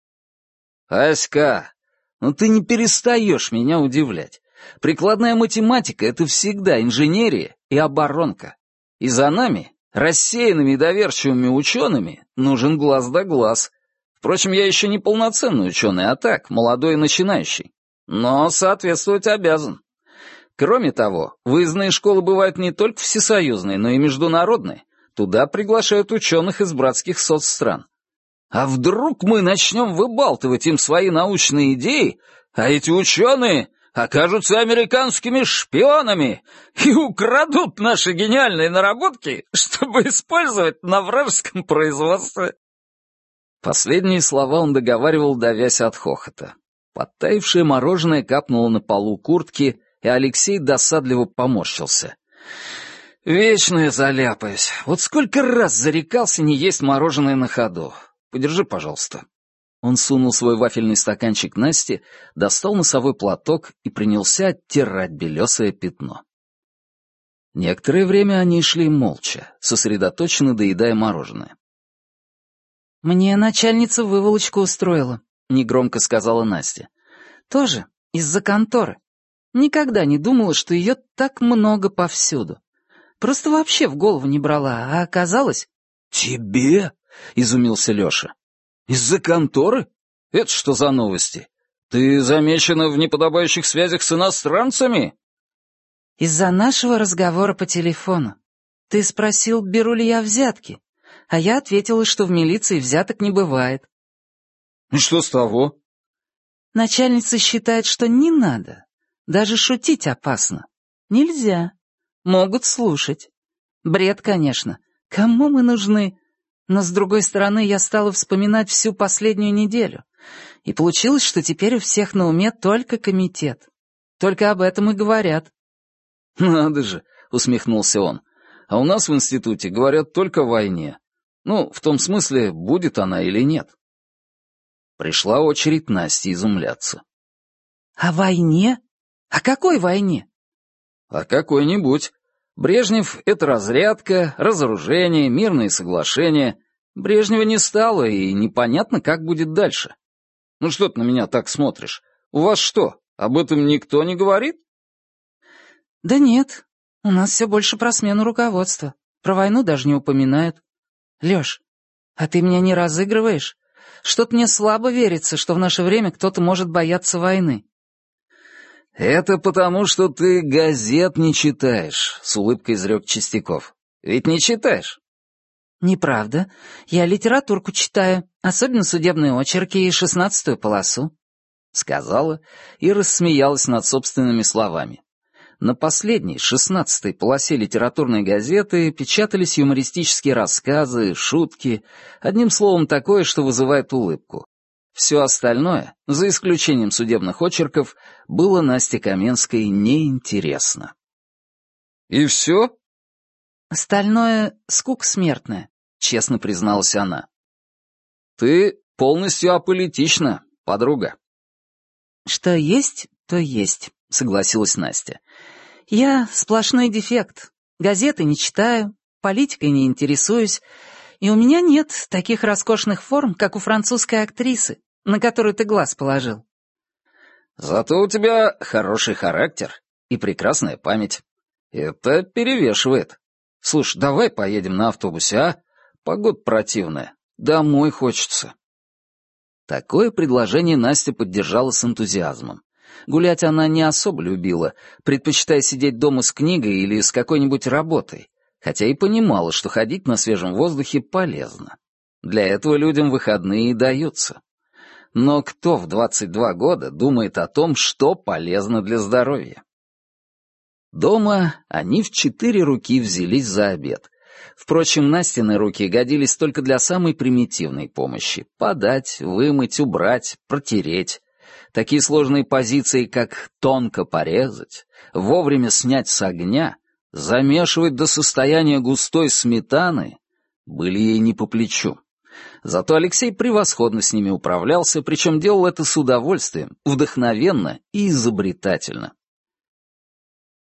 «Аська, ну ты не перестаешь меня удивлять. Прикладная математика — это всегда инженерия и оборонка. И за нами, рассеянными и доверчивыми учеными, нужен глаз да глаз. Впрочем, я еще не полноценный ученый, а так, молодой и начинающий. Но соответствовать обязан. Кроме того, выездные школы бывают не только всесоюзные, но и международные. Туда приглашают ученых из братских соцстран. А вдруг мы начнем выбалтывать им свои научные идеи, а эти ученые окажутся американскими шпионами и украдут наши гениальные наработки, чтобы использовать на вражеском производстве. Последние слова он договаривал, давясь от хохота. Подтаившее мороженое капнуло на полу куртки, и Алексей досадливо поморщился. «Вечно я заляпаюсь. Вот сколько раз зарекался не есть мороженое на ходу. Подержи, пожалуйста». Он сунул свой вафельный стаканчик Насте, достал носовой платок и принялся оттирать белесое пятно. Некоторое время они шли молча, сосредоточенно доедая мороженое. «Мне начальница выволочку устроила», — негромко сказала Настя. «Тоже из-за конторы. Никогда не думала, что ее так много повсюду. Просто вообще в голову не брала, а оказалось...» «Тебе?» — изумился Леша. «Из-за конторы? Это что за новости? Ты замечена в неподобающих связях с иностранцами?» «Из-за нашего разговора по телефону. Ты спросил, беру ли я взятки, а я ответила, что в милиции взяток не бывает». «И что с того?» «Начальница считает, что не надо. Даже шутить опасно. Нельзя. Могут слушать. Бред, конечно. Кому мы нужны? Но, с другой стороны, я стала вспоминать всю последнюю неделю. И получилось, что теперь у всех на уме только комитет. Только об этом и говорят. «Надо же», — усмехнулся он. «А у нас в институте говорят только о войне. Ну, в том смысле, будет она или нет». Пришла очередь Насти изумляться. «О войне? О какой войне?» «О какой-нибудь. Брежнев — это разрядка, разоружение, мирные соглашения. Брежнева не стало, и непонятно, как будет дальше. Ну что ты на меня так смотришь? У вас что, об этом никто не говорит? Да нет, у нас все больше про смену руководства. Про войну даже не упоминают. Лёш, а ты меня не разыгрываешь? Что-то мне слабо верится, что в наше время кто-то может бояться войны. «Это потому, что ты газет не читаешь», — с улыбкой изрек Чистяков. «Ведь не читаешь?» «Неправда. Я литературку читаю, особенно судебные очерки и шестнадцатую полосу», — сказала и рассмеялась над собственными словами. На последней, шестнадцатой полосе литературной газеты печатались юмористические рассказы, шутки, одним словом, такое, что вызывает улыбку. Все остальное, за исключением судебных очерков, было Насте Каменской неинтересно. «И все?» «Остальное — скука смертная», — честно призналась она. «Ты полностью аполитична, подруга». «Что есть, то есть», — согласилась Настя. «Я сплошной дефект. Газеты не читаю, политикой не интересуюсь, и у меня нет таких роскошных форм, как у французской актрисы, на которую ты глаз положил. Зато у тебя хороший характер и прекрасная память. Это перевешивает. Слушай, давай поедем на автобусе, а? Погода противная. Домой хочется. Такое предложение Настя поддержала с энтузиазмом. Гулять она не особо любила, предпочитая сидеть дома с книгой или с какой-нибудь работой хотя и понимала, что ходить на свежем воздухе полезно. Для этого людям выходные и даются. Но кто в 22 года думает о том, что полезно для здоровья? Дома они в четыре руки взялись за обед. Впрочем, Настины руки годились только для самой примитивной помощи — подать, вымыть, убрать, протереть. Такие сложные позиции, как тонко порезать, вовремя снять с огня, замешивать до состояния густой сметаны, были ей не по плечу. Зато Алексей превосходно с ними управлялся, причем делал это с удовольствием, вдохновенно и изобретательно.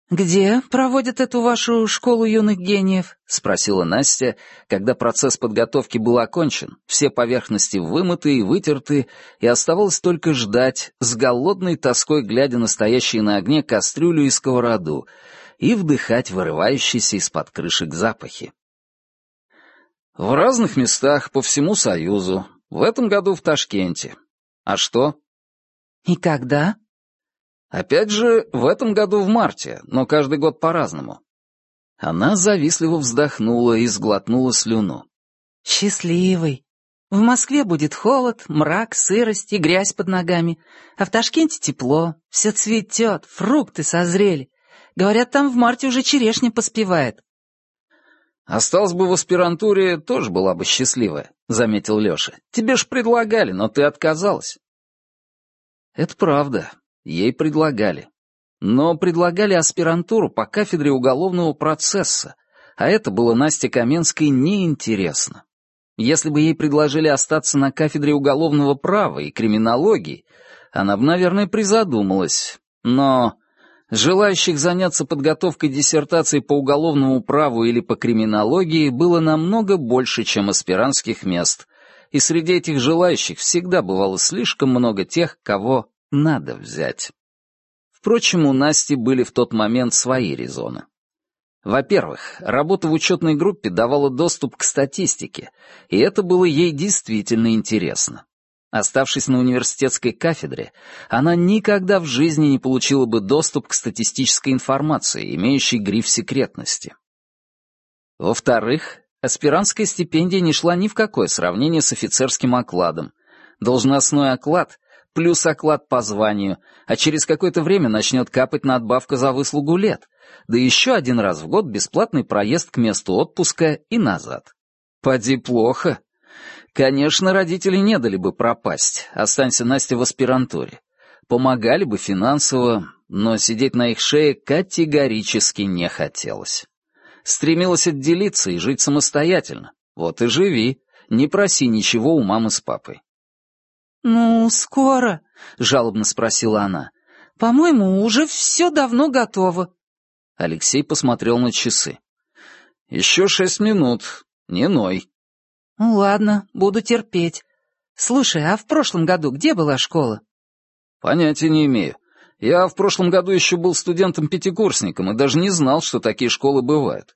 «Где проводят эту вашу школу юных гениев?» — спросила Настя, когда процесс подготовки был окончен, все поверхности вымыты и вытерты, и оставалось только ждать, с голодной тоской глядя на стоящие на огне кастрюлю и сковороду, и вдыхать вырывающиеся из-под крышек запахи. «В разных местах по всему Союзу. В этом году в Ташкенте. А что?» «И когда?» Опять же, в этом году в марте, но каждый год по-разному. Она завистливо вздохнула и сглотнула слюну. «Счастливый. В Москве будет холод, мрак, сырость и грязь под ногами, а в Ташкенте тепло, все цветет, фрукты созрели. Говорят, там в марте уже черешня поспевает». «Осталось бы в аспирантуре, тоже была бы счастливая», — заметил Лёша. «Тебе ж предлагали, но ты отказалась». Это правда. Ей предлагали. Но предлагали аспирантуру по кафедре уголовного процесса, а это было Насте Каменской неинтересно. Если бы ей предложили остаться на кафедре уголовного права и криминологии, она бы, наверное, призадумалась. Но желающих заняться подготовкой диссертации по уголовному праву или по криминологии было намного больше, чем аспирантских мест, и среди этих желающих всегда бывало слишком много тех, кого надо взять. Впрочем, у Насти были в тот момент свои резоны. Во-первых, работа в учетной группе давала доступ к статистике, и это было ей действительно интересно. Оставшись на университетской кафедре, она никогда в жизни не получила бы доступ к статистической информации, имеющей гриф секретности. Во-вторых, аспирантская стипендия не шла ни в какое сравнение с офицерским окладом. Должностной оклад плюс оклад по званию, а через какое-то время начнет капать надбавка за выслугу лет, да еще один раз в год бесплатный проезд к месту отпуска и назад. Поди плохо. Конечно, родители не дали бы пропасть, останься Настя в аспирантуре. Помогали бы финансово, но сидеть на их шее категорически не хотелось. Стремилась отделиться и жить самостоятельно. Вот и живи, не проси ничего у мамы с папой. «Ну, скоро?» — жалобно спросила она. «По-моему, уже все давно готово». Алексей посмотрел на часы. «Еще шесть минут. Не ной». «Ну ладно, буду терпеть. Слушай, а в прошлом году где была школа?» «Понятия не имею. Я в прошлом году еще был студентом-пятикурсником и даже не знал, что такие школы бывают.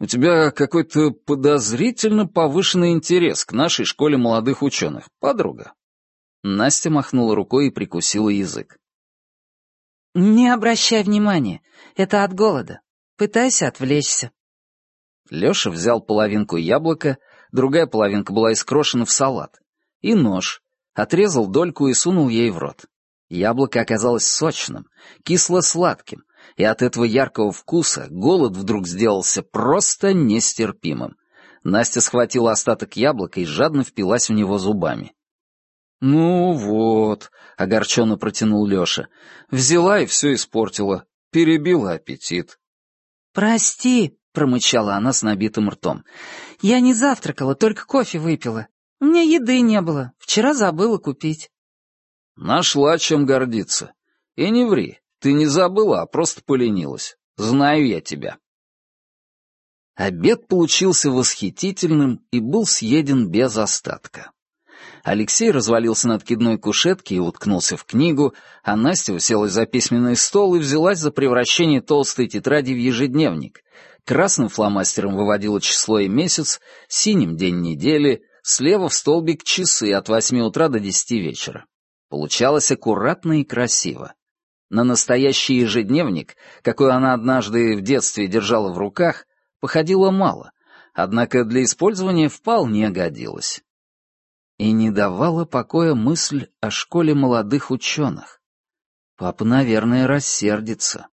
У тебя какой-то подозрительно повышенный интерес к нашей школе молодых ученых, подруга. Настя махнула рукой и прикусила язык. «Не обращай внимания, это от голода. Пытайся отвлечься». Лёша взял половинку яблока, другая половинка была искрошена в салат, и нож, отрезал дольку и сунул ей в рот. Яблоко оказалось сочным, кисло-сладким, и от этого яркого вкуса голод вдруг сделался просто нестерпимым. Настя схватила остаток яблока и жадно впилась в него зубами. «Ну вот», — огорченно протянул Лёша, — «взяла и все испортила, перебила аппетит». «Прости», — промычала она с набитым ртом, — «я не завтракала, только кофе выпила. У меня еды не было, вчера забыла купить». «Нашла чем гордиться. И не ври, ты не забыла, а просто поленилась. Знаю я тебя». Обед получился восхитительным и был съеден без остатка. Алексей развалился на откидной кушетке и уткнулся в книгу, а Настя уселась за письменный стол и взялась за превращение толстой тетради в ежедневник. Красным фломастером выводила число и месяц, синим — день недели, слева в столбик часы от восьми утра до десяти вечера. Получалось аккуратно и красиво. На настоящий ежедневник, какой она однажды в детстве держала в руках, походило мало, однако для использования вполне годилось и не давала покоя мысль о школе молодых ученых. Папа, наверное, рассердится.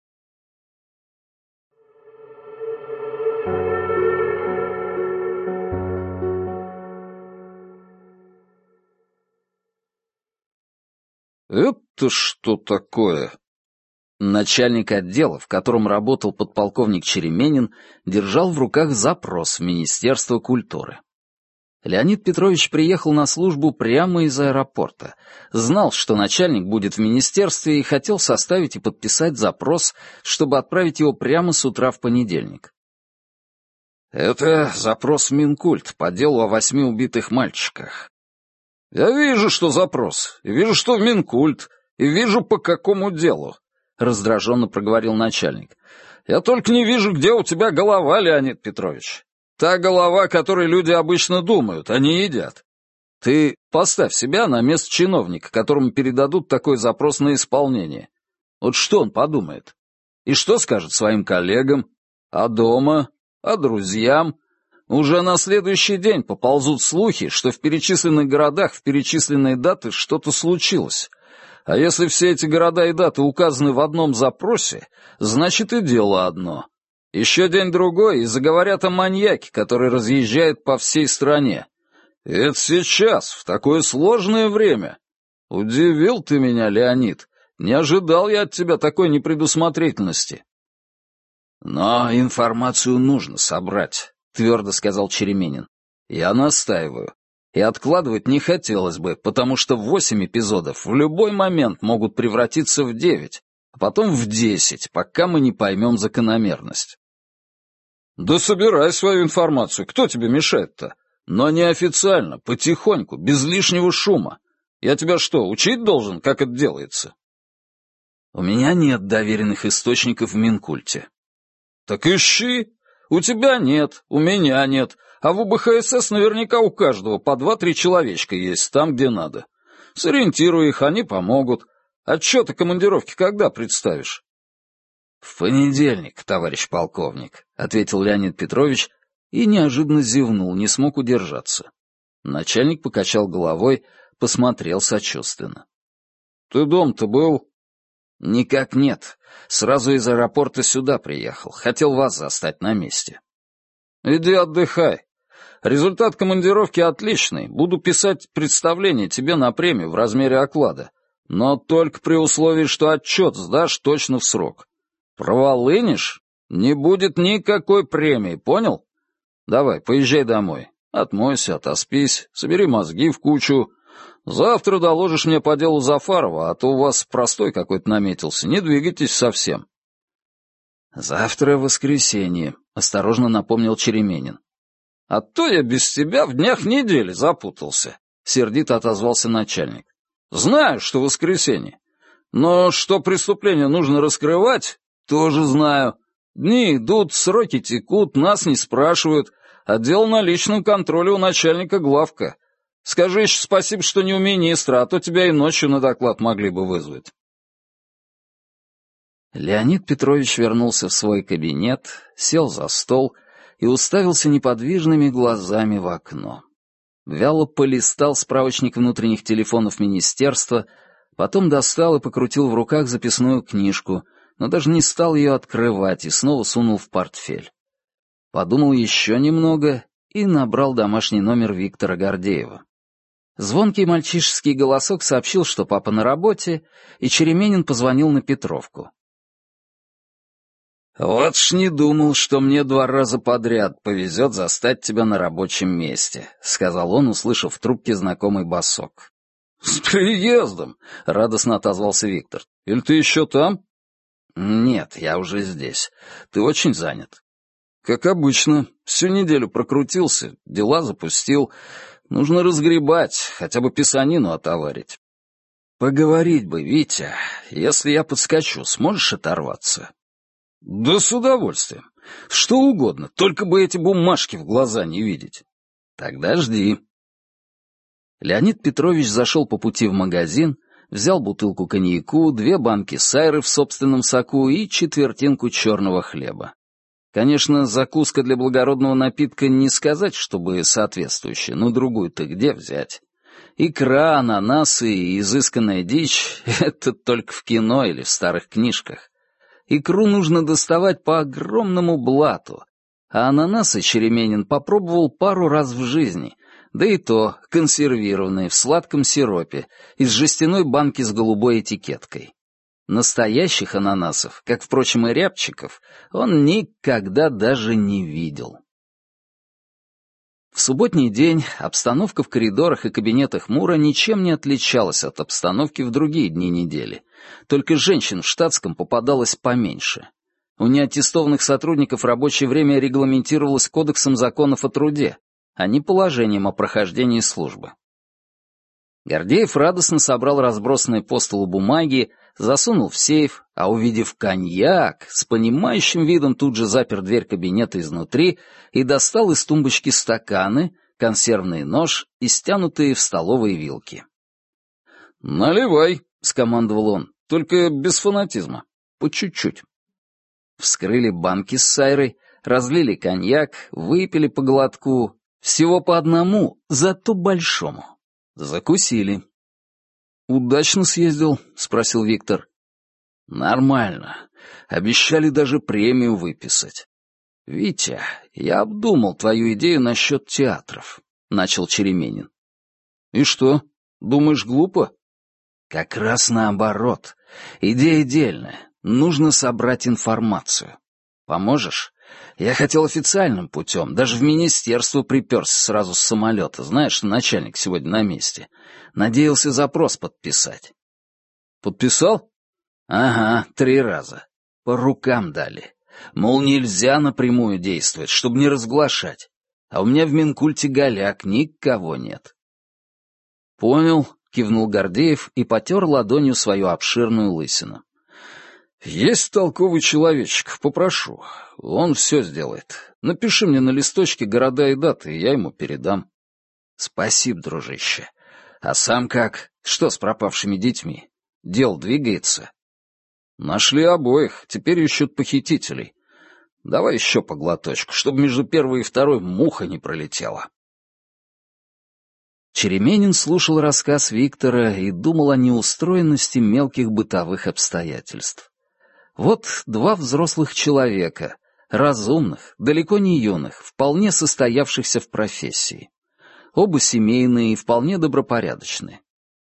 «Это что такое?» Начальник отдела, в котором работал подполковник Череменин, держал в руках запрос в Министерство культуры. Леонид Петрович приехал на службу прямо из аэропорта, знал, что начальник будет в министерстве и хотел составить и подписать запрос, чтобы отправить его прямо с утра в понедельник. «Это запрос Минкульт по делу о восьми убитых мальчиках». «Я вижу, что запрос, и вижу, что Минкульт, и вижу, по какому делу», — раздраженно проговорил начальник. «Я только не вижу, где у тебя голова, Леонид Петрович. Та голова, которой люди обычно думают, не едят. Ты поставь себя на место чиновника, которому передадут такой запрос на исполнение. Вот что он подумает? И что скажет своим коллегам? А дома? А друзьям? Уже на следующий день поползут слухи, что в перечисленных городах в перечисленные даты что-то случилось. А если все эти города и даты указаны в одном запросе, значит и дело одно. Еще день-другой, и заговорят о маньяке, который разъезжает по всей стране. Это сейчас, в такое сложное время. Удивил ты меня, Леонид. Не ожидал я от тебя такой непредусмотрительности. Но информацию нужно собрать, твердо сказал Череменин. Я настаиваю. И откладывать не хотелось бы, потому что восемь эпизодов в любой момент могут превратиться в девять, а потом в десять, пока мы не поймем закономерность. Да собирай свою информацию, кто тебе мешает-то? Но неофициально, потихоньку, без лишнего шума. Я тебя что, учить должен, как это делается? У меня нет доверенных источников в Минкульте. Так ищи. У тебя нет, у меня нет, а в УБХСС наверняка у каждого по два-три человечка есть там, где надо. Сориентируй их, они помогут. Отчеты командировки когда представишь? «В понедельник, товарищ полковник», — ответил Леонид Петрович и неожиданно зевнул, не смог удержаться. Начальник покачал головой, посмотрел сочувственно. «Ты дом-то был?» «Никак нет. Сразу из аэропорта сюда приехал. Хотел вас застать на месте». «Иди отдыхай. Результат командировки отличный. Буду писать представление тебе на премию в размере оклада. Но только при условии, что отчет сдашь точно в срок. Проволынишь? Не будет никакой премии, понял? Давай, поезжай домой. Отмойся, отоспись, собери мозги в кучу. Завтра доложишь мне по делу Зафарова, а то у вас простой какой-то наметился. Не двигайтесь совсем. Завтра воскресенье, осторожно напомнил Череменин. А то я без тебя в днях недели запутался, сердито отозвался начальник. Знаю, что воскресенье. Но что преступление нужно раскрывать, тоже знаю. Дни идут, сроки текут, нас не спрашивают, а дело на личном контроле у начальника главка. Скажи еще спасибо, что не у министра, а то тебя и ночью на доклад могли бы вызвать. Леонид Петрович вернулся в свой кабинет, сел за стол и уставился неподвижными глазами в окно. Вяло полистал справочник внутренних телефонов министерства, потом достал и покрутил в руках записную книжку — но даже не стал ее открывать и снова сунул в портфель. Подумал еще немного и набрал домашний номер Виктора Гордеева. Звонкий мальчишеский голосок сообщил, что папа на работе, и Череменин позвонил на Петровку. «Вот ж не думал, что мне два раза подряд повезет застать тебя на рабочем месте», — сказал он, услышав в трубке знакомый басок. «С приездом!» — радостно отозвался Виктор. «Или ты еще там?» «Нет, я уже здесь. Ты очень занят». «Как обычно. Всю неделю прокрутился, дела запустил. Нужно разгребать, хотя бы писанину отоварить». «Поговорить бы, Витя. Если я подскочу, сможешь оторваться?» «Да с удовольствием. Что угодно, только бы эти бумажки в глаза не видеть». «Тогда жди». Леонид Петрович зашел по пути в магазин, взял бутылку коньяку, две банки сайры в собственном соку и четвертинку черного хлеба. Конечно, закуска для благородного напитка не сказать, чтобы соответствующая, но другую-то где взять? Икра, ананасы и изысканная дичь — это только в кино или в старых книжках. Икру нужно доставать по огромному блату, а ананасы Череменин попробовал пару раз в жизни, Да и то консервированные в сладком сиропе из жестяной банки с голубой этикеткой. Настоящих ананасов, как, впрочем, и рябчиков, он никогда даже не видел. В субботний день обстановка в коридорах и кабинетах Мура ничем не отличалась от обстановки в другие дни недели. Только женщин в штатском попадалось поменьше. У неаттестованных сотрудников рабочее время регламентировалось Кодексом законов о труде, а не положением о прохождении службы. Гордеев радостно собрал разбросанные по столу бумаги, засунул в сейф, а увидев коньяк, с понимающим видом тут же запер дверь кабинета изнутри и достал из тумбочки стаканы, консервный нож и стянутые в столовые вилки. «Наливай», — скомандовал он, — «только без фанатизма, по чуть-чуть». Вскрыли банки с сайрой, разлили коньяк, выпили по глотку, всего по одному, зато большому. Закусили. «Удачно съездил?» — спросил Виктор. «Нормально. Обещали даже премию выписать. Витя, я обдумал твою идею насчет театров», — начал Череменин. «И что, думаешь, глупо?» «Как раз наоборот. Идея дельная. Нужно собрать информацию. Поможешь? Я хотел официальным путем, даже в министерство приперся сразу с самолета. Знаешь, начальник сегодня на месте. Надеялся запрос подписать. Подписал? Ага, три раза. По рукам дали. Мол, нельзя напрямую действовать, чтобы не разглашать. А у меня в Минкульте голяк, никого нет. Понял, кивнул Гордеев и потер ладонью свою обширную лысину. «Есть толковый человечек, попрошу. Он все сделает. Напиши мне на листочке города и даты, и я ему передам». «Спасибо, дружище. А сам как? Что с пропавшими детьми? Дел двигается?» «Нашли обоих, теперь ищут похитителей. Давай еще по глоточку, чтобы между первой и второй муха не пролетела». Череменин слушал рассказ Виктора и думал о неустроенности мелких бытовых обстоятельств. Вот два взрослых человека, разумных, далеко не юных, вполне состоявшихся в профессии. Оба семейные и вполне добропорядочные.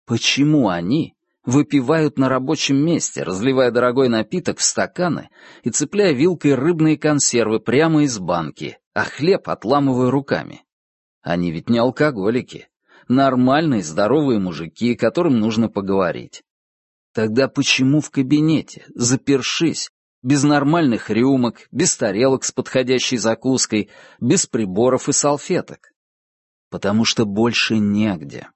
Почему они выпивают на рабочем месте, разливая дорогой напиток в стаканы и цепляя вилкой рыбные консервы прямо из банки, а хлеб отламывая руками? Они ведь не алкоголики. Нормальные, здоровые мужики, которым нужно поговорить. Тогда почему в кабинете, запершись, без нормальных рюмок, без тарелок с подходящей закуской, без приборов и салфеток? Потому что больше негде.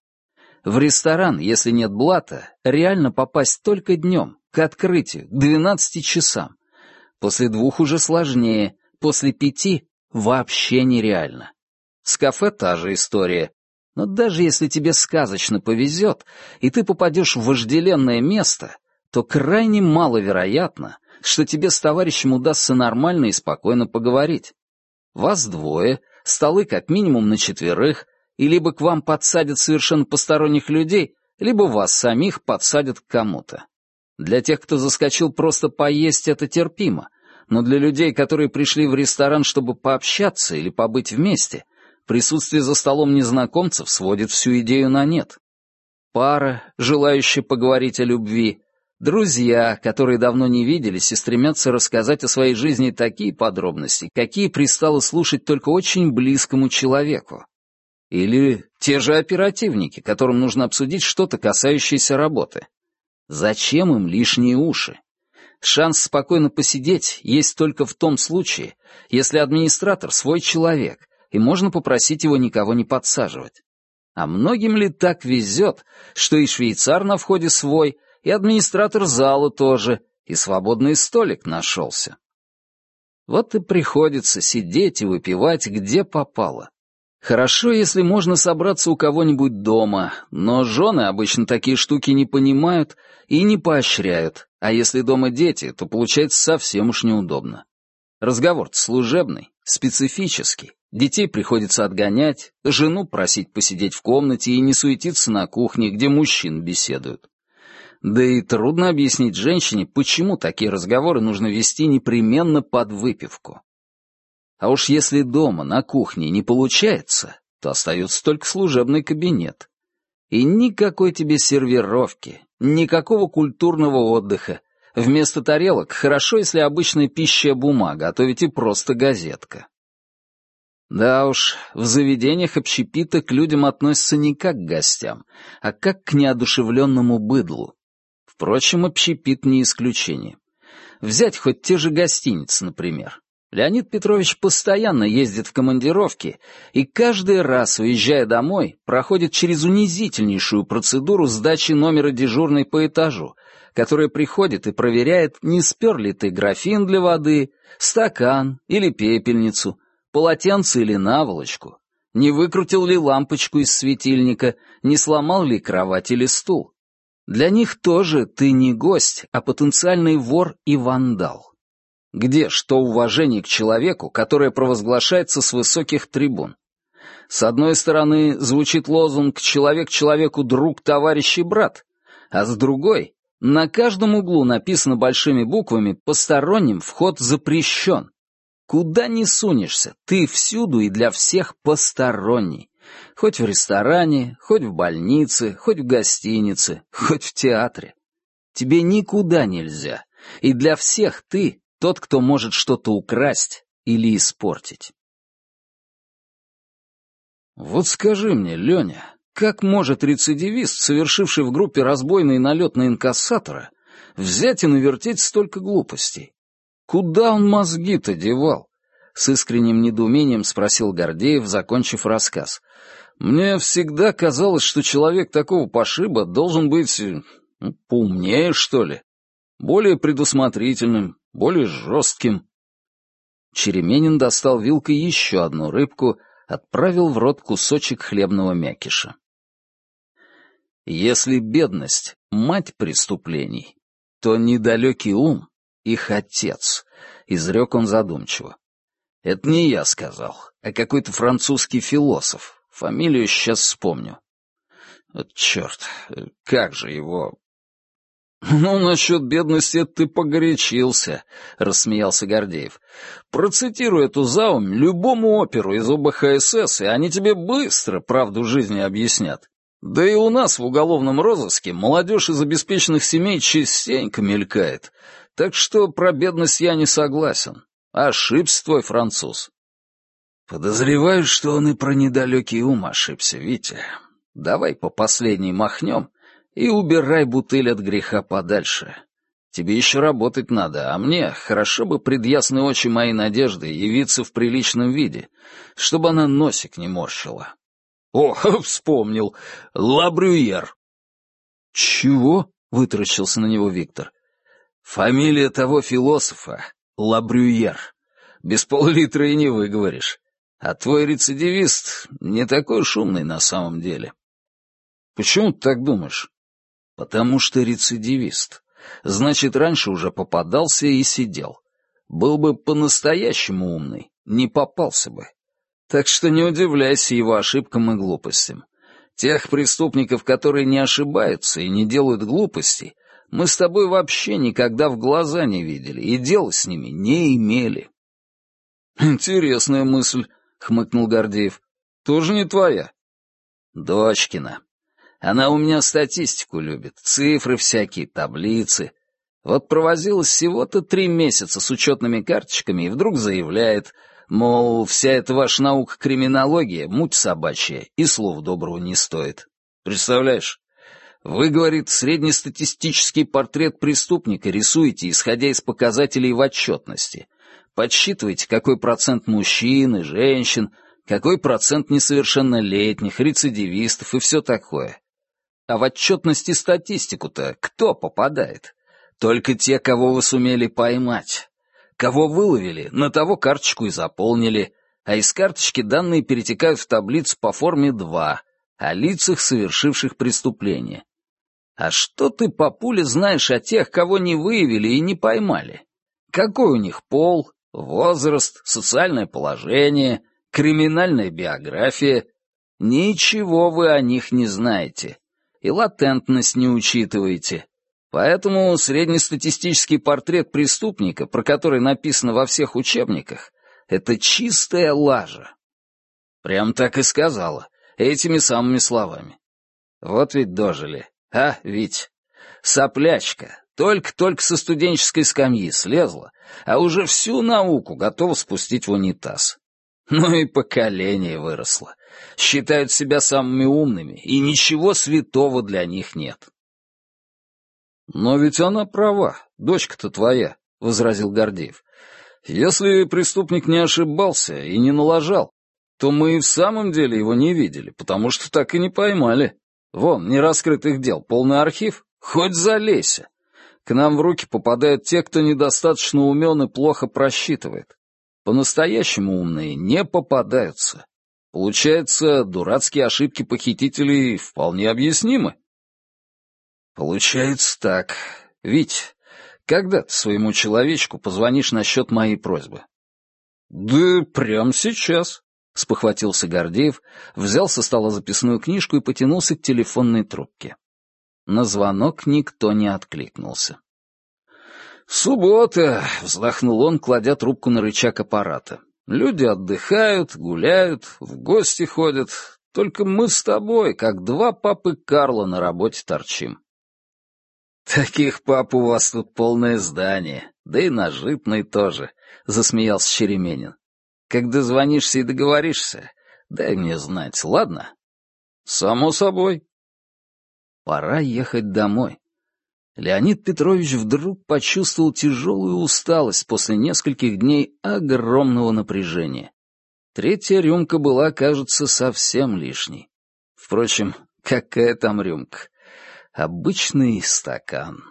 В ресторан, если нет блата, реально попасть только днем, к открытию, к 12 часам. После двух уже сложнее, после пяти вообще нереально. С кафе та же история. Но даже если тебе сказочно повезет, и ты попадешь в вожделенное место, то крайне маловероятно, что тебе с товарищем удастся нормально и спокойно поговорить. Вас двое, столы как минимум на четверых, и либо к вам подсадят совершенно посторонних людей, либо вас самих подсадят к кому-то. Для тех, кто заскочил просто поесть, это терпимо, но для людей, которые пришли в ресторан, чтобы пообщаться или побыть вместе — Присутствие за столом незнакомцев сводит всю идею на нет. Пара, желающая поговорить о любви, друзья, которые давно не виделись и стремятся рассказать о своей жизни такие подробности, какие пристало слушать только очень близкому человеку. Или те же оперативники, которым нужно обсудить что-то, касающееся работы. Зачем им лишние уши? Шанс спокойно посидеть есть только в том случае, если администратор свой человек, и можно попросить его никого не подсаживать. А многим ли так везет, что и швейцар на входе свой, и администратор зала тоже, и свободный столик нашелся? Вот и приходится сидеть и выпивать, где попало. Хорошо, если можно собраться у кого-нибудь дома, но жены обычно такие штуки не понимают и не поощряют, а если дома дети, то получается совсем уж неудобно. Разговор служебный, специфический. Детей приходится отгонять, жену просить посидеть в комнате и не суетиться на кухне, где мужчин беседуют. Да и трудно объяснить женщине, почему такие разговоры нужно вести непременно под выпивку. А уж если дома, на кухне, не получается, то остается только служебный кабинет. И никакой тебе сервировки, никакого культурного отдыха. Вместо тарелок хорошо, если обычная пищая бумага, а то ведь и просто газетка. Да уж, в заведениях общепита к людям относятся не как к гостям, а как к неодушевленному быдлу. Впрочем, общепит не исключение. Взять хоть те же гостиницы, например. Леонид Петрович постоянно ездит в командировки и каждый раз, уезжая домой, проходит через унизительнейшую процедуру сдачи номера дежурной по этажу, которая приходит и проверяет, не спер ли ты графин для воды, стакан или пепельницу, полотенце или наволочку, не выкрутил ли лампочку из светильника, не сломал ли кровать или стул. Для них тоже ты не гость, а потенциальный вор и вандал. Где что уважение к человеку, которое провозглашается с высоких трибун? С одной стороны, звучит лозунг «человек человеку друг, товарищ и брат», а с другой — на каждом углу написано большими буквами «посторонним вход запрещен». Куда ни сунешься, ты всюду и для всех посторонний. Хоть в ресторане, хоть в больнице, хоть в гостинице, хоть в театре. Тебе никуда нельзя, и для всех ты тот, кто может что-то украсть или испортить. Вот скажи мне, Леня, как может рецидивист, совершивший в группе разбойный налет на инкассатора, взять и навертеть столько глупостей? Куда он мозги-то девал? С искренним недоумением спросил Гордеев, закончив рассказ. Мне всегда казалось, что человек такого пошиба должен быть ну, поумнее, что ли, более предусмотрительным, более жестким. Череменин достал вилкой еще одну рыбку, отправил в рот кусочек хлебного мякиша. Если бедность — мать преступлений, то недалекий ум — их отец, — изрек он задумчиво. Это не я сказал, а какой-то французский философ. Фамилию сейчас вспомню. Черт, как же его... «Ну, насчет бедности ты погорячился», — рассмеялся Гордеев. «Процитируй эту заумь любому оперу из ОБХСС, и они тебе быстро правду жизни объяснят. Да и у нас в уголовном розыске молодежь из обеспеченных семей частенько мелькает, так что про бедность я не согласен. Ошибся твой француз». «Подозреваю, что он и про недалекий ум ошибся, Витя. Давай по последней махнем» и убирай бутыль от греха подальше. Тебе еще работать надо, а мне хорошо бы пред ясные очи моей надежды явиться в приличном виде, чтобы она носик не морщила. О, [LAUGHS] вспомнил. Лабрюер. Чего? — вытаращился на него Виктор. Фамилия того философа — Лабрюер. Без пол-литра и не выговоришь. А твой рецидивист не такой шумный на самом деле. Почему ты так думаешь? Потому что рецидивист. Значит, раньше уже попадался и сидел. Был бы по-настоящему умный, не попался бы. Так что не удивляйся его ошибкам и глупостям. Тех преступников, которые не ошибаются и не делают глупостей, мы с тобой вообще никогда в глаза не видели и дела с ними не имели. «Интересная мысль», — хмыкнул Гордеев. «Тоже не твоя?» «Дочкина. Она у меня статистику любит, цифры всякие, таблицы. Вот провозилась всего-то три месяца с учетными карточками и вдруг заявляет, мол, вся эта ваша наука криминология — муть собачья, и слов доброго не стоит. Представляешь? Вы, говорит, среднестатистический портрет преступника рисуете, исходя из показателей в отчетности. Подсчитываете, какой процент мужчин и женщин, какой процент несовершеннолетних, рецидивистов и все такое. А в отчетности статистику-то кто попадает? Только те, кого вы сумели поймать. Кого выловили, на того карточку и заполнили, а из карточки данные перетекают в таблицу по форме 2 о лицах, совершивших преступление. А что ты, папуля, знаешь о тех, кого не выявили и не поймали? Какой у них пол, возраст, социальное положение, криминальная биография? Ничего вы о них не знаете и латентность не учитываете. Поэтому среднестатистический портрет преступника, про который написано во всех учебниках, это чистая лажа. Прям так и сказала, этими самыми словами. Вот ведь дожили. А, Вить, соплячка, только-только со студенческой скамьи слезла, а уже всю науку готова спустить в унитаз. Ну и поколение выросло. Считают себя самыми умными, и ничего святого для них нет. «Но ведь она права, дочка-то твоя», — возразил Гордеев. «Если преступник не ошибался и не налажал, то мы и в самом деле его не видели, потому что так и не поймали. Вон, нераскрытых дел, полный архив, хоть залейся. К нам в руки попадают те, кто недостаточно умен и плохо просчитывает. По-настоящему умные не попадаются. Получается, дурацкие ошибки похитителей вполне объяснимы. Получается так. Вить, когда ты своему человечку позвонишь насчет моей просьбы? Да прямо сейчас, спохватился Гордеев, взял со стола записную книжку и потянулся к телефонной трубке. На звонок никто не откликнулся. «Суббота!» — вздохнул он, кладя трубку на рычаг аппарата. «Люди отдыхают, гуляют, в гости ходят. Только мы с тобой, как два папы Карла, на работе торчим». «Таких пап у вас тут полное здание, да и на Житной тоже», — засмеялся Череменин. «Когда звонишься и договоришься, дай мне знать, ладно?» «Само собой». Пора ехать домой. Леонид Петрович вдруг почувствовал тяжелую усталость после нескольких дней огромного напряжения. Третья рюмка была, кажется, совсем лишней. Впрочем, какая там рюмка? Обычный стакан.